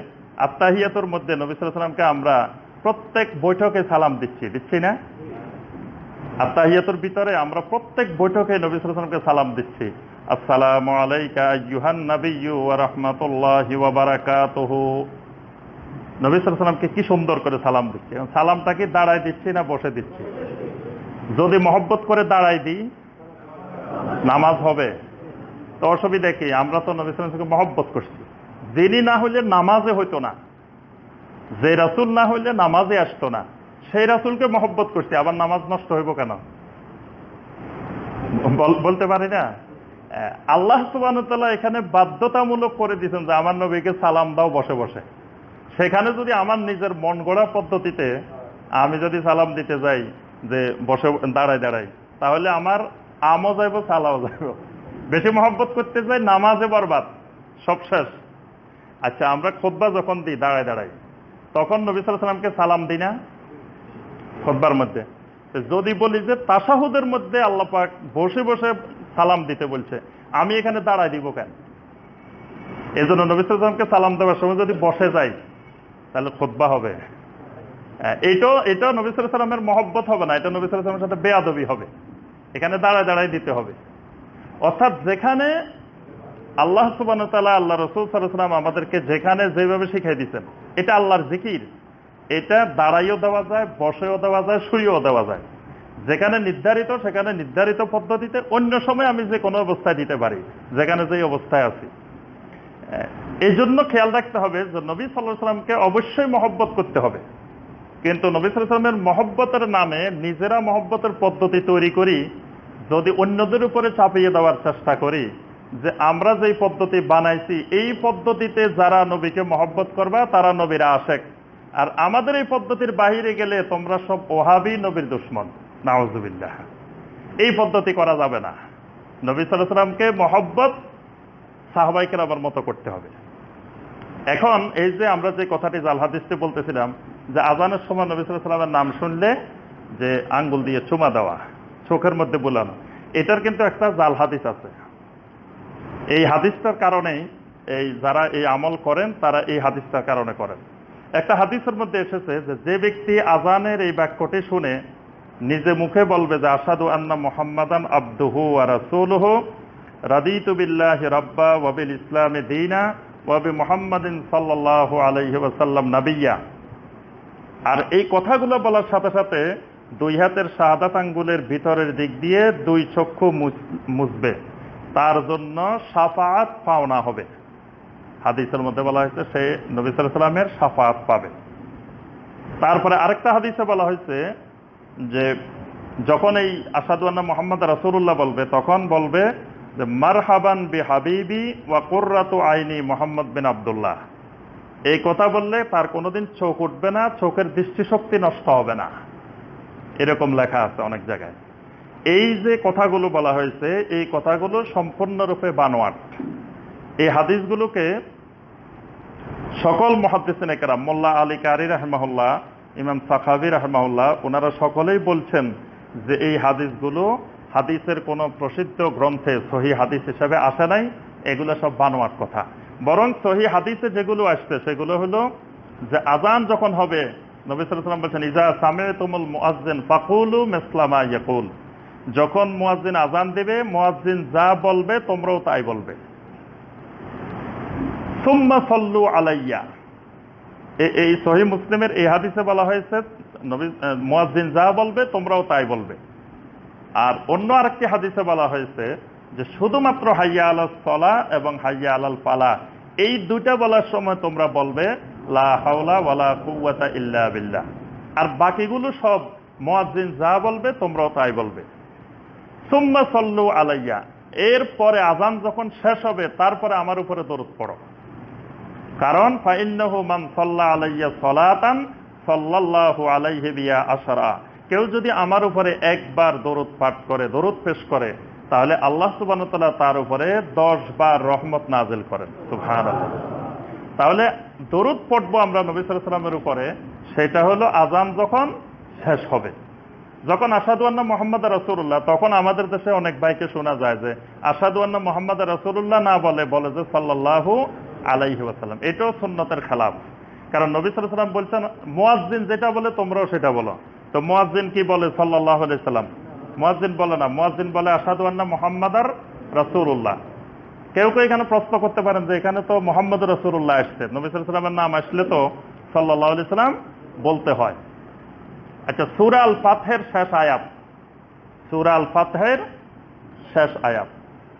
আত্মাহিয়াতুর মধ্যে নবী সাল্লামকে আমরা প্রত্যেক বৈঠকে সালাম দিচ্ছি দিচ্ছি না? আত্মাহিয়াতুর ভিতরে আমরা প্রত্যেক বৈঠকে নবী সাল্লামকে সালাম দিচ্ছি। আসসালামু আলাইকা ইউহান নাবিয়্যু ওয়া রাহমাতুল্লাহি ওয়া বারাকাতুহু। নবী সাল্লামকে কি সুন্দর করে সালাম দিচ্ছি? এখন সালামটা কি দাঁড়ায় দিচ্ছি না বসে দিচ্ছি? যদি মহব্বত করে দাঁড়াই দিই, নামাজ হবে। তো অসুবিধা কি? আমরা তো নবী সাল্লামকে মহব্বত করছি। যিনি না হইলে নামাজে হইতো না। যে রাসুল না হইলে নামাজে আসতো না। সেই রাসুলকে মহব্বত করছি। আবার নামাজ নষ্ট হইব কেন? বল- বলতে পারি না? আল্লাহ সুবান এখানে বাধ্যতামূলক করে দিয়েছেন যে আমার নবীকে সালাম দাও, বসে বসে। সেখানে যদি আমার নিজের মন গড়া পদ্ধতিতে আমি যদি সালাম দিতে যাই, যে বসে দাঁড়াই দাঁড়াই তাহলে আমার আমও যাইব, সালাও যাইব। বেশি মহব্বত করতে যাই, নামাজে বরবাদ, সব শেষ। আচ্ছা আমরা খোদ্া যখন দিই, দাঁড়ায় দাঁড়াই তখন নবী সালামকে সালাম দিই না? খোদ্বার মধ্যে। যদি বলি যে তাসাহুদের মধ্যে আল্লাহ পাক বসে বসে সালাম দিতে বলছে, আমি এখানে দাঁড়ায় দিব কেন? এই জন্য নবী সালামকে সালাম দেওয়ার সময় যদি বসে যাই তাহলে খোদ্া হবে। হ্যাঁ, এইটাও এটাও নবী সালামের মহব্বত হবে না এটা নবী সালামের সাথে বেয়াদবি হবে। এখানে দাঁড়ায় দাঁড়ায় দিতে হবে। অর্থাৎ যেখানে আল্লাহ সুবান তালা আল্লাহ রসুল সাল্লাম আমাদেরকে যেখানে যেভাবে শিখাই দিচ্ছেন এটা আল্লাহর জিকির। এটা দাঁড়াইও দেওয়া যায় বসেও দেওয়া যায় শুয়েও দেওয়া যায়। যেখানে নির্ধারিত সেখানে নির্ধারিত পদ্ধতিতে অন্য সময় আমি যে কোনো অবস্থায় দিতে পারি যেখানে যে অবস্থায় আছি। এই জন্য খেয়াল রাখতে হবে যে নবী সাল্লাহ সাল্লামকে অবশ্যই মহব্বত করতে হবে। কিন্তু নবী সাল্লামের মহব্বতের নামে নিজেরা মহব্বতের পদ্ধতি তৈরি করি, যদি অন্যদের উপরে চাপিয়ে দেওয়ার চেষ্টা করি, যে আমরা যেই পদ্ধতি বানাইছি, এই পদ্ধতিতে যারা নবীকে মহব্বত করবা, তারা নবীরা আশেক। আর আমাদের এই পদ্ধতির বাহিরে গেলে তোমরা সব ওহাবি নবীর দুশ্মন। নাওজুবিল্লাহ এই পদ্ধতি করা যাবে না। নবী সাল্লাহ সাল্লামকে মহব্বত সাহবাইকের আবার মতো করতে হবে। এখন এই যে আমরা যে কথাটি জাল হাদিসটি বলতেছিলাম, যে আজানের সময় নবী সাল্লামের নাম শুনলে যে আঙ্গুল দিয়ে চুমা দেওয়া, চোখের মধ্যে বোলানো, এটার কিন্তু একটা জাল হাদিস আছে। এই হাদিসটার কারণেই এই যারা এই আমল করেন, তারা এই হাদিসটার কারণে করেন। একটা হাদিসের মধ্যে এসেছে যে যে ব্যক্তি আজানের এই বাক্যটি শুনে নিজে মুখে বলবে যে আসাদু আন্না মোহাম্মদান আব্দুহু আর রাসূলুহু, রাদিতু বিল্লাহি রাব্বা ওয়া বিল ইসলামি দীনা মুহাম্মাদিন সাল্লাল্লাহু আলাইহি ওয়াসাল্লাম নাবিয়্যা আর এই কথাগুলো বলার সাথে সাথে দুই হাতের শাহাদাত আঙ্গুলের ভিতরের দিক দিয়ে দুই চক্ষু মুছবে। তার জন্য সাফাত পাওনা হবে। হাদিসের মধ্যে বলা হয়েছে, সে নবী সাল্লামের সাফাত পাবে। তারপরে আরেকটা হাদিসে বলা হয়েছে যে, যখন এই আসাদুয়ান্না মোহাম্মদ রাসুল্লাহ বলবে, তখন বলবে যে মার হাবান বি হাবিবি ওয়া কুর্রাতু আইনি মোহাম্মদ বিন আবদুল্লাহ। এই কথা বললে তার কোনোদিন চোখ উঠবে না, চোখের দৃষ্টিশক্তি নষ্ট হবে না। এরকম লেখা আছে অনেক জায়গায়। এই যে কথাগুলো বলা হয়েছে, এই কথাগুলো সম্পূর্ণরূপে বানোয়াট। এই হাদিসগুলোকে সকল মহাদিসিন একরাম, মোল্লা আলী কারি রহমাহুল্লাহ, ইমাম সাখাবি রহমাউল্লাহ ওনারা সকলেই বলছেন যে এই হাদিসগুলো হাদিসের কোন প্রসিদ্ধ গ্রন্থে সহি হাদিস হিসাবে আসে নাই, এগুলো সব বানোয়ার কথা। বরং সহি হাদিসে যেগুলো আসছে, সেগুলো হলো যে আজান যখন হবে, নবী বলছেন, ইজা সামে তুমুল মুআজ্জিন ফাকুলু মেসলামা ইয়াকুল। যখন মুয়াজ্জিন আজান দেবে মুয়াজ্জিন যা বলবে, তোমরাও তাই বলবে। সুম্মা সল্লু আলাইয়া। এই সহি মুসলিমের এই হাদিসে বলা হয়েছে, নবী মুয়াজ্জিন যা বলবে, তোমরাও তাই বলবে। আর অন্য আরেকটি হাদিসে বলা হয়েছে যে শুধুমাত্র হাইয়া আলাল সলা এবং হাইয়া আলাল পালা এই দুইটা বলার সময় তোমরা বলবে, লা হাওলা ওয়ালা কুওয়াতা ইল্লা বিল্লাহ। আর বাকিগুলো সব মুয়াজ্জিন যা বলবে, তোমরাও তাই বলবে। সুম্মা সল্লু আলাইয়া, এরপরে আজান যখন শেষ হবে, তারপরে আমার উপরে দরদ পড়ো। কারণ, ফাইন্নাহু মান সাল্লা আলাইয়া সলাতান সাল্লাল্লাহু আলাইহি বিয়া আশরা। কেউ যদি আমার উপরে একবার দরুদ পাঠ করে, দরুদ পেশ করে, তাহলে আল্লাহ তাআলা তার উপরে 10 বার রহমত নাজিল করেন। তাহলে দরুদ পড়ব আমরা নবী সাল্লামের উপরে, সেটা হলো আজান যখন শেষ হবে। যখন আসাদুয়ান্না মোহাম্মদ রসুল্লাহ তখন আমাদের দেশে অনেক ভাইকে শোনা যায় যে আসাদুয়ান্না মোহাম্মদ রসুল্লাহ না বলে বলে যে সাল্লাহু আলাইহি ওয়াসাল্লাম। এটাও সুন্নতের খেলাফ। কারণ নবী সাল্লাম বলছেন, মোয়াজ্জিন যেটা বলে তোমরাও সেটা বলো। তো মোয়াজ্জিন কি বলে সাল্লাহ সাল্লাম? মোয়াজ্জিন বলে না, মোয়াজ্জিন বলে আসাদুয়ান্না মোহাম্মদ আর রসুল্লাহ কেউ কেউ এখানে প্রশ্ন করতে পারেন যে এখানে তো মোহাম্মদ রসুল্লাহ আসছে। নবী সাল্লামের নাম আসলে তো সাল্লাহ সাল্লাম বলতে হয়। আচ্ছা সুরাল ফাতহের শেষ আয়াত। সুরা আল ফাতহের শেষ আয়াত।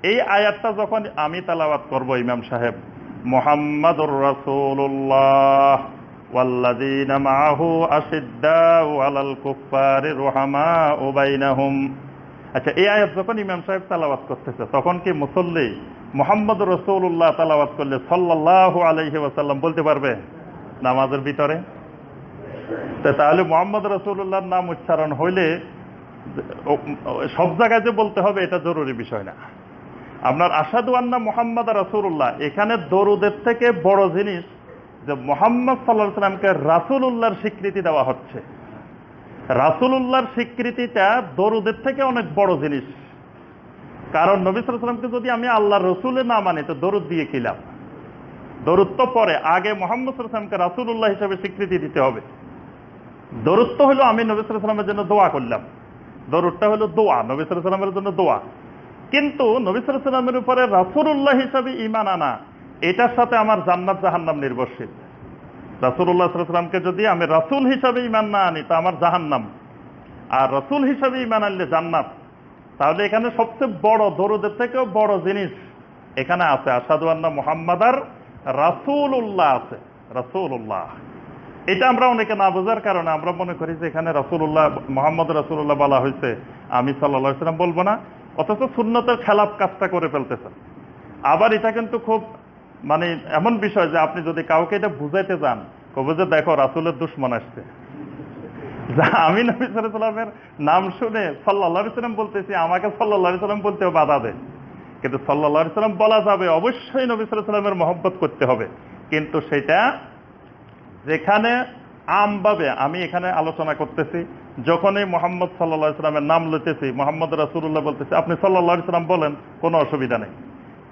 এই আয়াতটা যখন আমি তালাবাত করব ইমাম সাহেব, মোহাম্মদুর রাসূলুল্লাহ। والذين معه أشداء على الكفار رحماء بينهم আচ্ছা এই আয়াত যখন ইমাম সাহেব তালাবাত করতেছে তখন কি মুসল্লি মোহাম্মদ রসুল্লাহ তালাবাত করলে সাল্লাহ আলহি ওয়াসাল্লাম বলতে পারবে নামাজের ভিতরে তাহলে মোহাম্মদ রসুল্লাহর নাম উচ্চারণ হইলে সব জায়গায় যে বলতে হবে এটা জরুরি বিষয় না আপনার আসাদু আন্না মোহাম্মদ রসুল্লাহ এখানে দরুদের থেকে বড় জিনিস যে মোহাম্মদ সাল্লাহ সাল্লামকে রাসুল উল্লাহর স্বীকৃতি দেওয়া হচ্ছে। রাসুল উল্লাহর স্বীকৃতিটা দরুদের থেকে অনেক বড় জিনিস। কারণ নবী সাল্লামকে যদি আমি আল্লাহ রসুলে না মানি, তো দরুদ দিয়ে কিলাম দরুদ তো পরে, আগে মোহাম্মদ সাল্লামকে রাসুল উল্লাহ হিসাবে স্বীকৃতি দিতে হবে। দরুদ হলো আমি নবী সাল্লামের জন্য দোয়া করলাম। দরুদটা হলো দোয়া, নবী সাল্লামের জন্য দোয়া। কিন্তু নবিসামের উপরে রাসুল্লাহ হিসাবে ইমান আনা এটার সাথে আমার জান্নাত জাহান্নাম নির্ভরশীল। রাসুল্লাহ সাল্লামকে যদি আমি রাসুল হিসাবে ইমান না আনি, তা আমার জাহান্নাম। আর রসুল হিসাবে ইমান আনলে জান্নাত। তাহলে এখানে সবচেয়ে বড় দরুদের থেকেও বড় জিনিস এখানে আছে আসাদু আন্না মোহাম্মদার রাসুল উল্লাহ আছে। রাসুল উল্লাহ এটা আমরা অনেকে না বোঝার কারণে আমরা মনে করি যে এখানে রাসুল্লাহ মোহাম্মদ রাসুল্লাহ বলা হয়েছে। আমি সাল্লা সাল্লাম বলব না, অথচ শূন্যতের খেলাপ কাজটা করে ফেলতেছেন। আবার এটা কিন্তু খুব মানে এমন বিষয় যে আপনি যদি কাউকে এটা বুঝাইতে যান কবে যে দেখো, রাসুলের দুশ্মন আসছে। আমি নবী সাল্লামের নাম শুনে সাল্লাহ সাল্লাম বলতেছি, আমাকে সাল্লাহ সাল্লাম বলতেও বাধা দেয় কিন্তু সাল্লাহ সাল্লাম বলা যাবে, অবশ্যই নবী সাল্লামের মহব্বত করতে হবে। কিন্তু সেটা যেখানে আমভাবে আমি এখানে আলোচনা করতেছি, যখনই মোহাম্মদ সাল্লা সাল্লামের নাম লইতেছি, মোহাম্মদ রাসুল্লাহ বলতেছি, আপনি সাল্লাহ সাল্লাম বলেন, কোনো অসুবিধা নেই।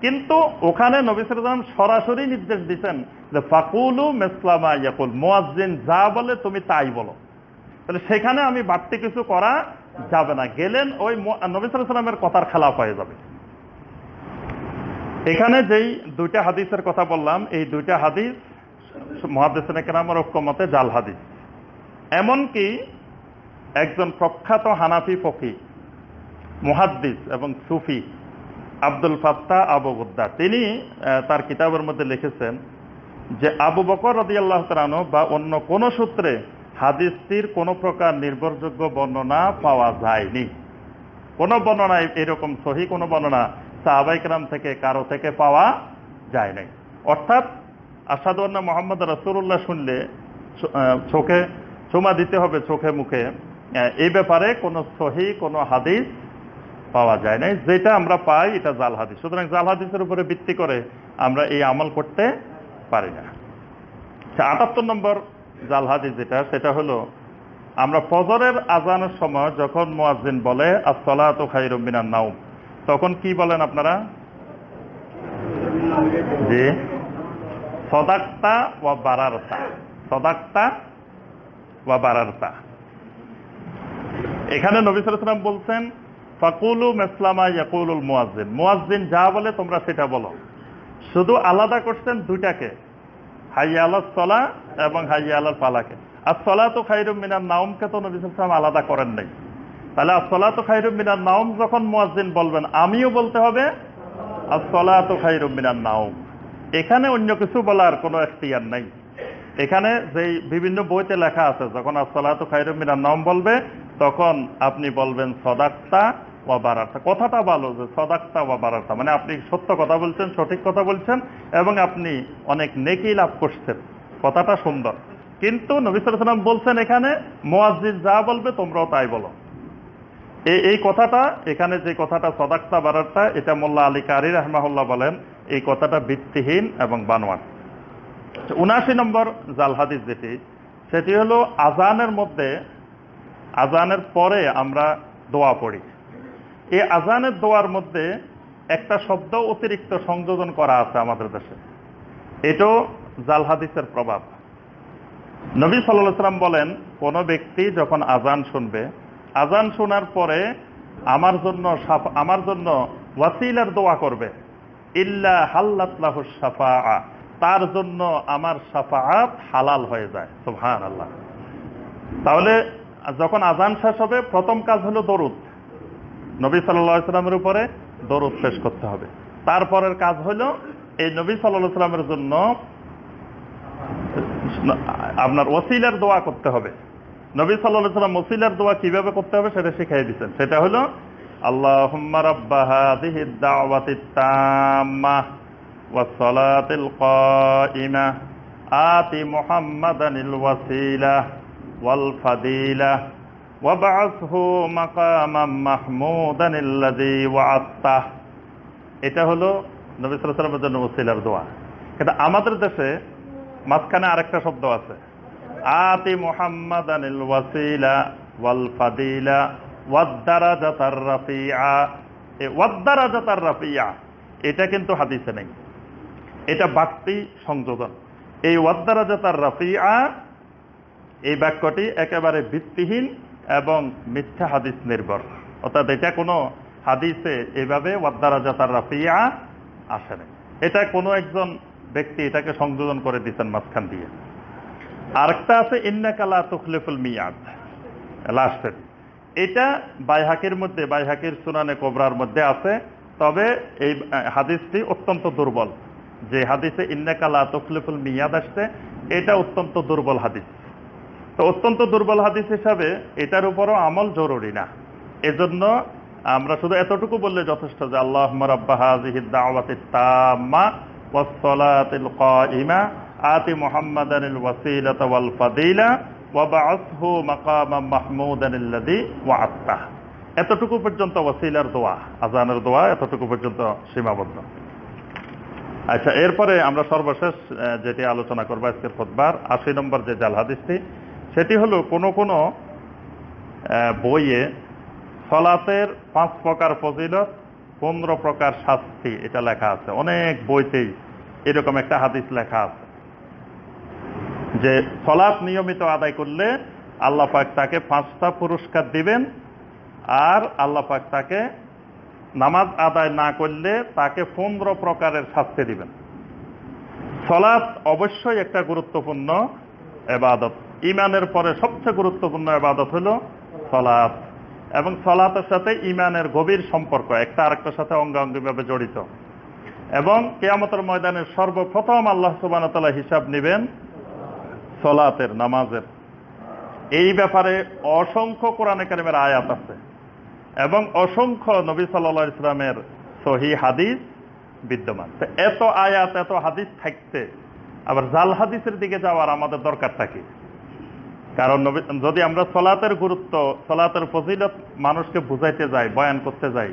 কিন্তু ওখানে নবী সাল্লাম সরাসরি নির্দেশ দিচ্ছেন যে ফাকুলু মেসলামা ইয়াকুল, মোয়াজ্জিন যা বলে তুমি তাই বলো। তাহলে সেখানে আমি বাড়তি কিছু করা যাবে না। গেলেন ওই নবী সাল্লামের কথার খেলাফ হয়ে যাবে। এখানে যেই দুইটা হাদিসের কথা বললাম, এই দুইটা হাদিস মহাদেসেন কেরামের ঐক্যমতে জাল হাদিস। এমনকি একজন প্রখ্যাত হানাফি ফকি মুহাদ্দিস এবং সুফি আব্দুল ফাত্তা আবু গুদ্দা। তিনি তার কিতাবের মধ্যে লিখেছেন যে, আবু বকর রদি আল্লাহ তালানো বা অন্য কোন সূত্রে হাদিসটির কোন প্রকার নির্ভরযোগ্য বর্ণনা পাওয়া যায়নি। কোনো বর্ণনা এরকম সহি, কোনো বর্ণনা সাহাবাইকরাম থেকে, কারও থেকে পাওয়া যায় নাই অর্থাৎ আসাদুল্লাহ মোহাম্মদ রসুল্লাহ শুনলে চোখে চুমা দিতে হবে চোখে মুখে এই ব্যাপারে কোনো সহি, কোনো হাদিস পাওয়া যায় নাই। যেটা আমরা পাই, এটা জাল হাদিস। সুতরাং জাল হাদিসের উপরে ভিত্তি করে আমরা এই আমল করতে পারি না। আটাত্তর নম্বর জাল হাদিস যেটা, সেটা হলো, আমরা ফজরের আজানের সময় যখন মোয়াজিন বলে আসলাত খাইরুমিনার নাউম তখন কি বলেন আপনারা? জি। সদাক্তা ও বারারতা। সদাক্তা ও বারারতা। এখানে নবী সালাম বলছেন ফাকুলু মেসলামা ইয়াকুলুল মুয়াজ্জিন। মুয়াজ্জিন যা বলে তোমরা সেটা বলো। শুধু আলাদা করছেন দুইটাকে। হাইয়া আলাহ সলা এবং হাইয়া পালাকে আর সলা তো খাইরুম মিনার নাওমকে তো নবী আলাদা করেন নাই। তাহলে আসলা তো খাইরুম মিনার নাওম যখন মুয়াজ্জিন বলবেন, আমিও বলতে হবে আসলা তো খাইরুম মিনার নাওম। এখানে অন্য কিছু বলার কোনো এখতিয়ার নাই। এখানে যেই বিভিন্ন বইতে লেখা আছে, যখন আসলা তো খাইরুম মিনার নাম বলবে, তখন আপনি বলবেন সদাক্তা কথাটা ভালো যে সদাক্তা ও বারার্থা মানে আপনি সত্য কথা বলছেন, সঠিক কথা বলছেন এবং আপনি অনেক নেকি লাভ করছেন। কথাটা সুন্দর। কিন্তু নবী সালাম বলছেন এখানে মোয়াজিদ যা বলবে তোমরাও তাই বলো। এই কথাটা, এখানে যে কথাটা সদাক্তা বারার্থা এটা মোল্লা আলী কারি রহমাহুল্লাহ বলেন, এই কথাটা ভিত্তিহীন এবং বানোয়ান উনাশি নম্বর জালহাদিস যেটি, সেটি হলো আজানের মধ্যে, আজানের পরে আমরা দোয়া পড়ি। এই আজানের দোয়ার মধ্যে একটা শব্দ অতিরিক্ত সংযোজন করা আছে আমাদের দেশে। এটাও জাল হাদিসের প্রভাব। নবী সাল্লাম বলেন, কোন ব্যক্তি যখন আজান শুনবে, আজান শোনার পরে আমার জন্য আমার জন্য ওয়াসিলার দোয়া করবে। ইল্লা হাল্লাহ সাফা তার জন্য আমার সাফাআত হালাল হয়ে যায়। সুহান আল্লাহ তাহলে যখন আজান শেষ হবে, প্রথম কাজ হলো দরুদ। নবী সাল্লামের উপরে দরদ পেশ করতে হবে। তারপরের কাজ হলো, এই নবী সাল্লামের জন্য আপনার ওসিলের দোয়া করতে হবে। নবী সাল্লাহ সাল্লাম ওসিলার দোয়া কীভাবে করতে হবে সেটা শিখাই দিচ্ছেন। সেটা হলো আল্লাহ আতি মোহাম্মদ আনিল ওয়াসিলা ওয়াল ফাদিলা। ওয়াবাসহু মাকামা মাহমুদান ইল্লাযী ওয়াআতাহ এটা হলো নবী সাল্লাল্লাহু আলাইহি দোয়া। কিন্তু আমাদের দেশে মাঝখানে আরেকটা শব্দ আছে। আতি মুহাম্মাদানিল ওয়াসিলা ওয়াল ফাদিলা ওয়াদ-দারাজাতার রাফিয়া। এই ওয়াদ-দারাজাতার রাফিআ এটা কিন্তু হাদিসে নেই। এটা বাড়তি সংযোজন। এই ওয়াদ্দারাজাতার রাফিআ এই বাক্যটি একেবারে ভিত্তিহীন এবং মিথ্যা হাদিস নির্ভর। অর্থাৎ এটা কোনো হাদিসে এভাবে ওয়াদ্দারাজাতার রাফিয়া আসে না এটা কোনো একজন ব্যক্তি এটাকে সংযোজন করে দিচ্ছেন মাঝখান দিয়ে। আরেকটা আছে ইন্নাকালা তুখলিফুল মিয়াদ। লাস্টের এটা বাইহাকের মধ্যে, বাইহাকের সুনানে কোবরার মধ্যে আছে। তবে এই হাদিসটি অত্যন্ত দুর্বল। যে হাদিসে ইন্নাকালা তুখলিফুল মিয়াদ আসছে, এটা অত্যন্ত দুর্বল হাদিস। তো অত্যন্ত দুর্বল হাদিস হিসাবে এটার উপরও আমল জরুরি না। এজন্য আমরা শুধু এতটুকু বললে যথেষ্ট যে আল্লাহ এতটুকু পর্যন্ত ওয়াসিলার দোয়া আজানের দোয়া এতটুকু পর্যন্ত সীমাবদ্ধ। আচ্ছা এরপরে আমরা সর্বশেষ যেটি আলোচনা করব আজকের খোদবার, আশি নম্বর যে জাল হাদিসটি সেটি হলো কোনো কোনো বইয়ে সলাতের পাঁচ প্রকার ফজিলত, পনেরো প্রকার শাস্তি, এটা লেখা আছে। অনেক বইতেই এরকম একটা হাদিস লেখা আছে। যে সলাৎ নিয়মিত আদায় করলে আল্লাহ পাক তাকে পাঁচটা পুরস্কার দিবেন আর আল্লাহ পাক তাকে নামাজ আদায় না করলে তাকে পনেরো প্রকারের শাস্তি দিবেন। সলাৎ অবশ্যই একটা গুরুত্বপূর্ণ এবাদত। ইমানের পরে সবচেয়ে গুরুত্বপূর্ণ এবাদত হলো সলাৎ। এবং সলাতের সাথে ইমানের গভীর সম্পর্ক, একটা আরেকটার সাথে অঙ্গাঙ্গিভাবে জড়িত। এবং কেয়ামতের ময়দানের সর্বপ্রথম আল্লাহ সুবান হিসাব নেবেন সলাতের, নামাজের। এই ব্যাপারে অসংখ্য কোরআনে কারিমের আয়াত আছে। এবং অসংখ্য নবী সাল্লা ইসলামের সহি হাদিস বিদ্যমান। এত আয়াত, এত হাদিস থাকতে, আবার জাল হাদিসের দিকে যাওয়ার আমাদের দরকারটা কি? কারণ যদি আমরা সলাতের গুরুত্ব, সলাতের ফজিলত মানুষকে বুঝাইতে যাই, বয়ান করতে যাই,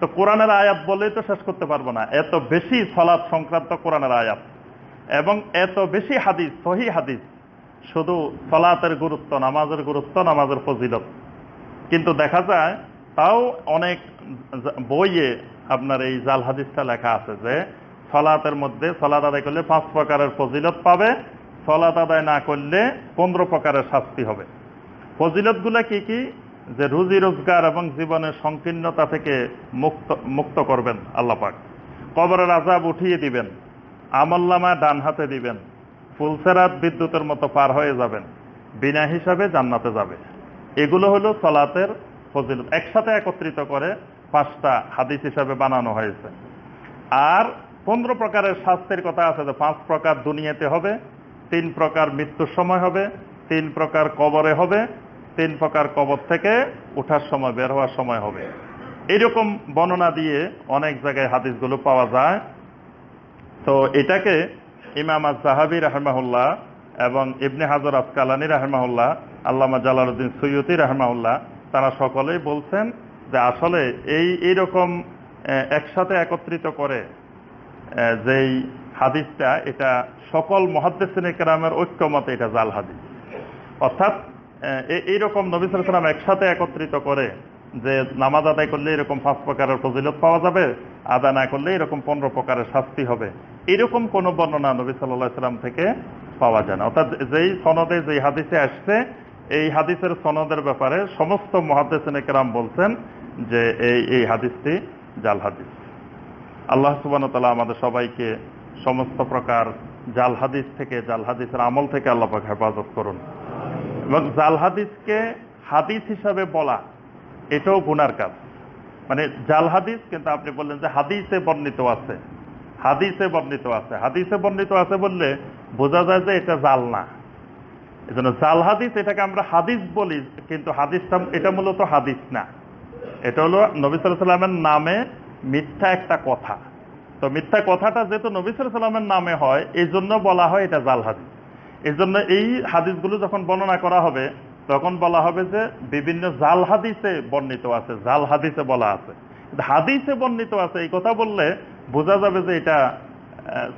তো কোরআনের আয়াত বলেই তো শেষ করতে পারব না। এত বেশি সলাৎ সংক্রান্ত কোরআনের আয়াত এবং এত বেশি হাদিস, সহি হাদিস, শুধু সলাতের গুরুত্ব, নামাজের গুরুত্ব, নামাজের ফজিলত। কিন্তু দেখা যায়, তাও অনেক বইয়ে আপনার এই জাল হাদিসটা লেখা আছে যে, সলাতের মধ্যে সলাত আদায় করলে পাঁচ প্রকারের ফজিলত পাবে সলাত আদায় না করলে পনেরো প্রকারের শাস্তি হবে। ফজিলতগুলা কি কি? যে রুজি রোজগার এবং জীবনের সংকীর্ণতা থেকে মুক্ত মুক্ত করবেন আল্লাপাক কবরের আজাব উঠিয়ে দিবেন আমল্লামা ডান হাতে দিবেন ফুলসেরাত বিদ্যুতের মতো পার হয়ে যাবেন, বিনা হিসাবে জান্নাতে যাবে। এগুলো হলো সলাতের ফজিলত। একসাথে একত্রিত করে পাঁচটা হাদিস হিসাবে বানানো হয়েছে। আর পনেরো প্রকারের শাস্তির কথা আছে যে পাঁচ প্রকার দুনিয়াতে হবে তিন প্রকার মৃত্যুর সময় হবে, তিন প্রকার কবরে হবে, তিন প্রকার কবর থেকে উঠার সময়, বের হওয়ার সময় হবে। এইরকম বর্ণনা দিয়ে অনেক জায়গায় হাদিসগুলো পাওয়া যায়। তো এটাকে ইমাম জাহাবি রাহমাহুল্লাহ এবং ইবনে হাজর আসকালানি রাহমাহুল্লাহ, আল্লামা জালালুদ্দিন সৈয়দি রাহমাহুল্লাহ, তারা সকলেই বলছেন যে আসলে এই এইরকম একসাথে একত্রিত করে যেই হাদিসটা, এটা সকল মহাদ্দেসিন কেরামের ঐক্যমতে এটা জাল হাদিস। অর্থাৎ এইরকম নবিসুল সালাম একসাথে একত্রিত করে যে নামাজ আদায় করলে এরকম পাঁচ প্রকারের ফজিলত পাওয়া যাবে, আদা না করলে এরকম পনেরো প্রকারের শাস্তি হবে। এরকম কোন বর্ণনা নবী সাল্লাহ সাল্লাম থেকে পাওয়া যায় না। অর্থাৎ যেই সনদে, যেই হাদিসে আসছে, এই হাদিসের সনদের ব্যাপারে সমস্ত মহাদেসিন কেরাম বলছেন যে এই এই হাদিসটি জাল হাদিস। আল্লাহ সুবান তালা আমাদের সবাইকে সমস্ত প্রকার জাল হাদিস থেকে, জাল হাদিসের আমল থেকে আল্লাপাক হেফাজত করুন। এবং জাল হাদিসকে হাদিস হিসাবে বলা, এটাও গুনার কাজ। মানে জাল হাদিস, কিন্তু আপনি বললেন যে হাদিসে বর্ণিত আছে। হাদিসে বর্ণিত আছে। হাদিসে বর্ণিত আছে বললে বোঝা যায় যে এটা জাল না। জন্য জাল হাদিস এটাকে আমরা হাদিস বলি, কিন্তু হাদিসটা, এটা মূলত হাদিস না। এটা হলো নবী সাল্লামের নামে মিথ্যা একটা কথা। তো মিথ্যা কথাটা যেহেতু নবী সাল্লামের নামে হয় এই জন্য বলা হয় এটা জাল হাদিস। এই জন্য এই হাদিসগুলো যখন বর্ণনা করা হবে, তখন বলা হবে যে বিভিন্ন জাল হাদিসে বর্ণিত আছে, জাল হাদিসে বলা আছে। হাদিসে বর্ণিত আছে, এই কথা বললে বোঝা যাবে যে এটা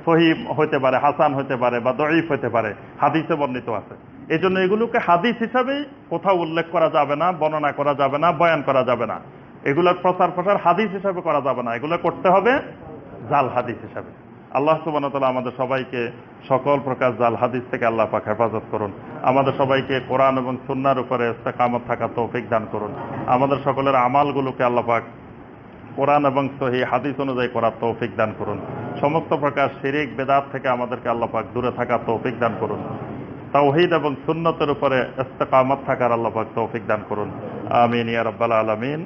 সহি হইতে পারে, হাসান হইতে পারে বা দরিফ হইতে পারে, হাদিসে বর্ণিত আছে। এই জন্য এগুলোকে হাদিস হিসাবেই কোথাও উল্লেখ করা যাবে না, বর্ণনা করা যাবে না, বয়ান করা যাবে না। এগুলোর প্রচার প্রসার হাদিস হিসাবে করা যাবে না। এগুলো করতে হবে জাল হাদিস হিসাবে। আল্লাহ সুবান তালা আমাদের সবাইকে সকল প্রকার জাল হাদিস থেকে আল্লাহ পাক হেফাজত করুন। আমাদের সবাইকে কোরআন এবং সুন্নার উপরে কামত থাকা তৌফিক দান করুন। আমাদের সকলের আমালগুলোকে আল্লাহ পাক কোরআন এবং সহি হাদিস অনুযায়ী করার তৌফিক দান করুন। সমস্ত প্রকার শিরিক, বেদাত থেকে আমাদেরকে আল্লাপাক দূরে থাকা তৌফিক দান করুন। তাওহিদ এবং সুন্নতের উপরে ইস্তেকামত থাকার আল্লাপাক তৌফিক দান করুন। আমিন ইয়া রাব্বাল আলামিন।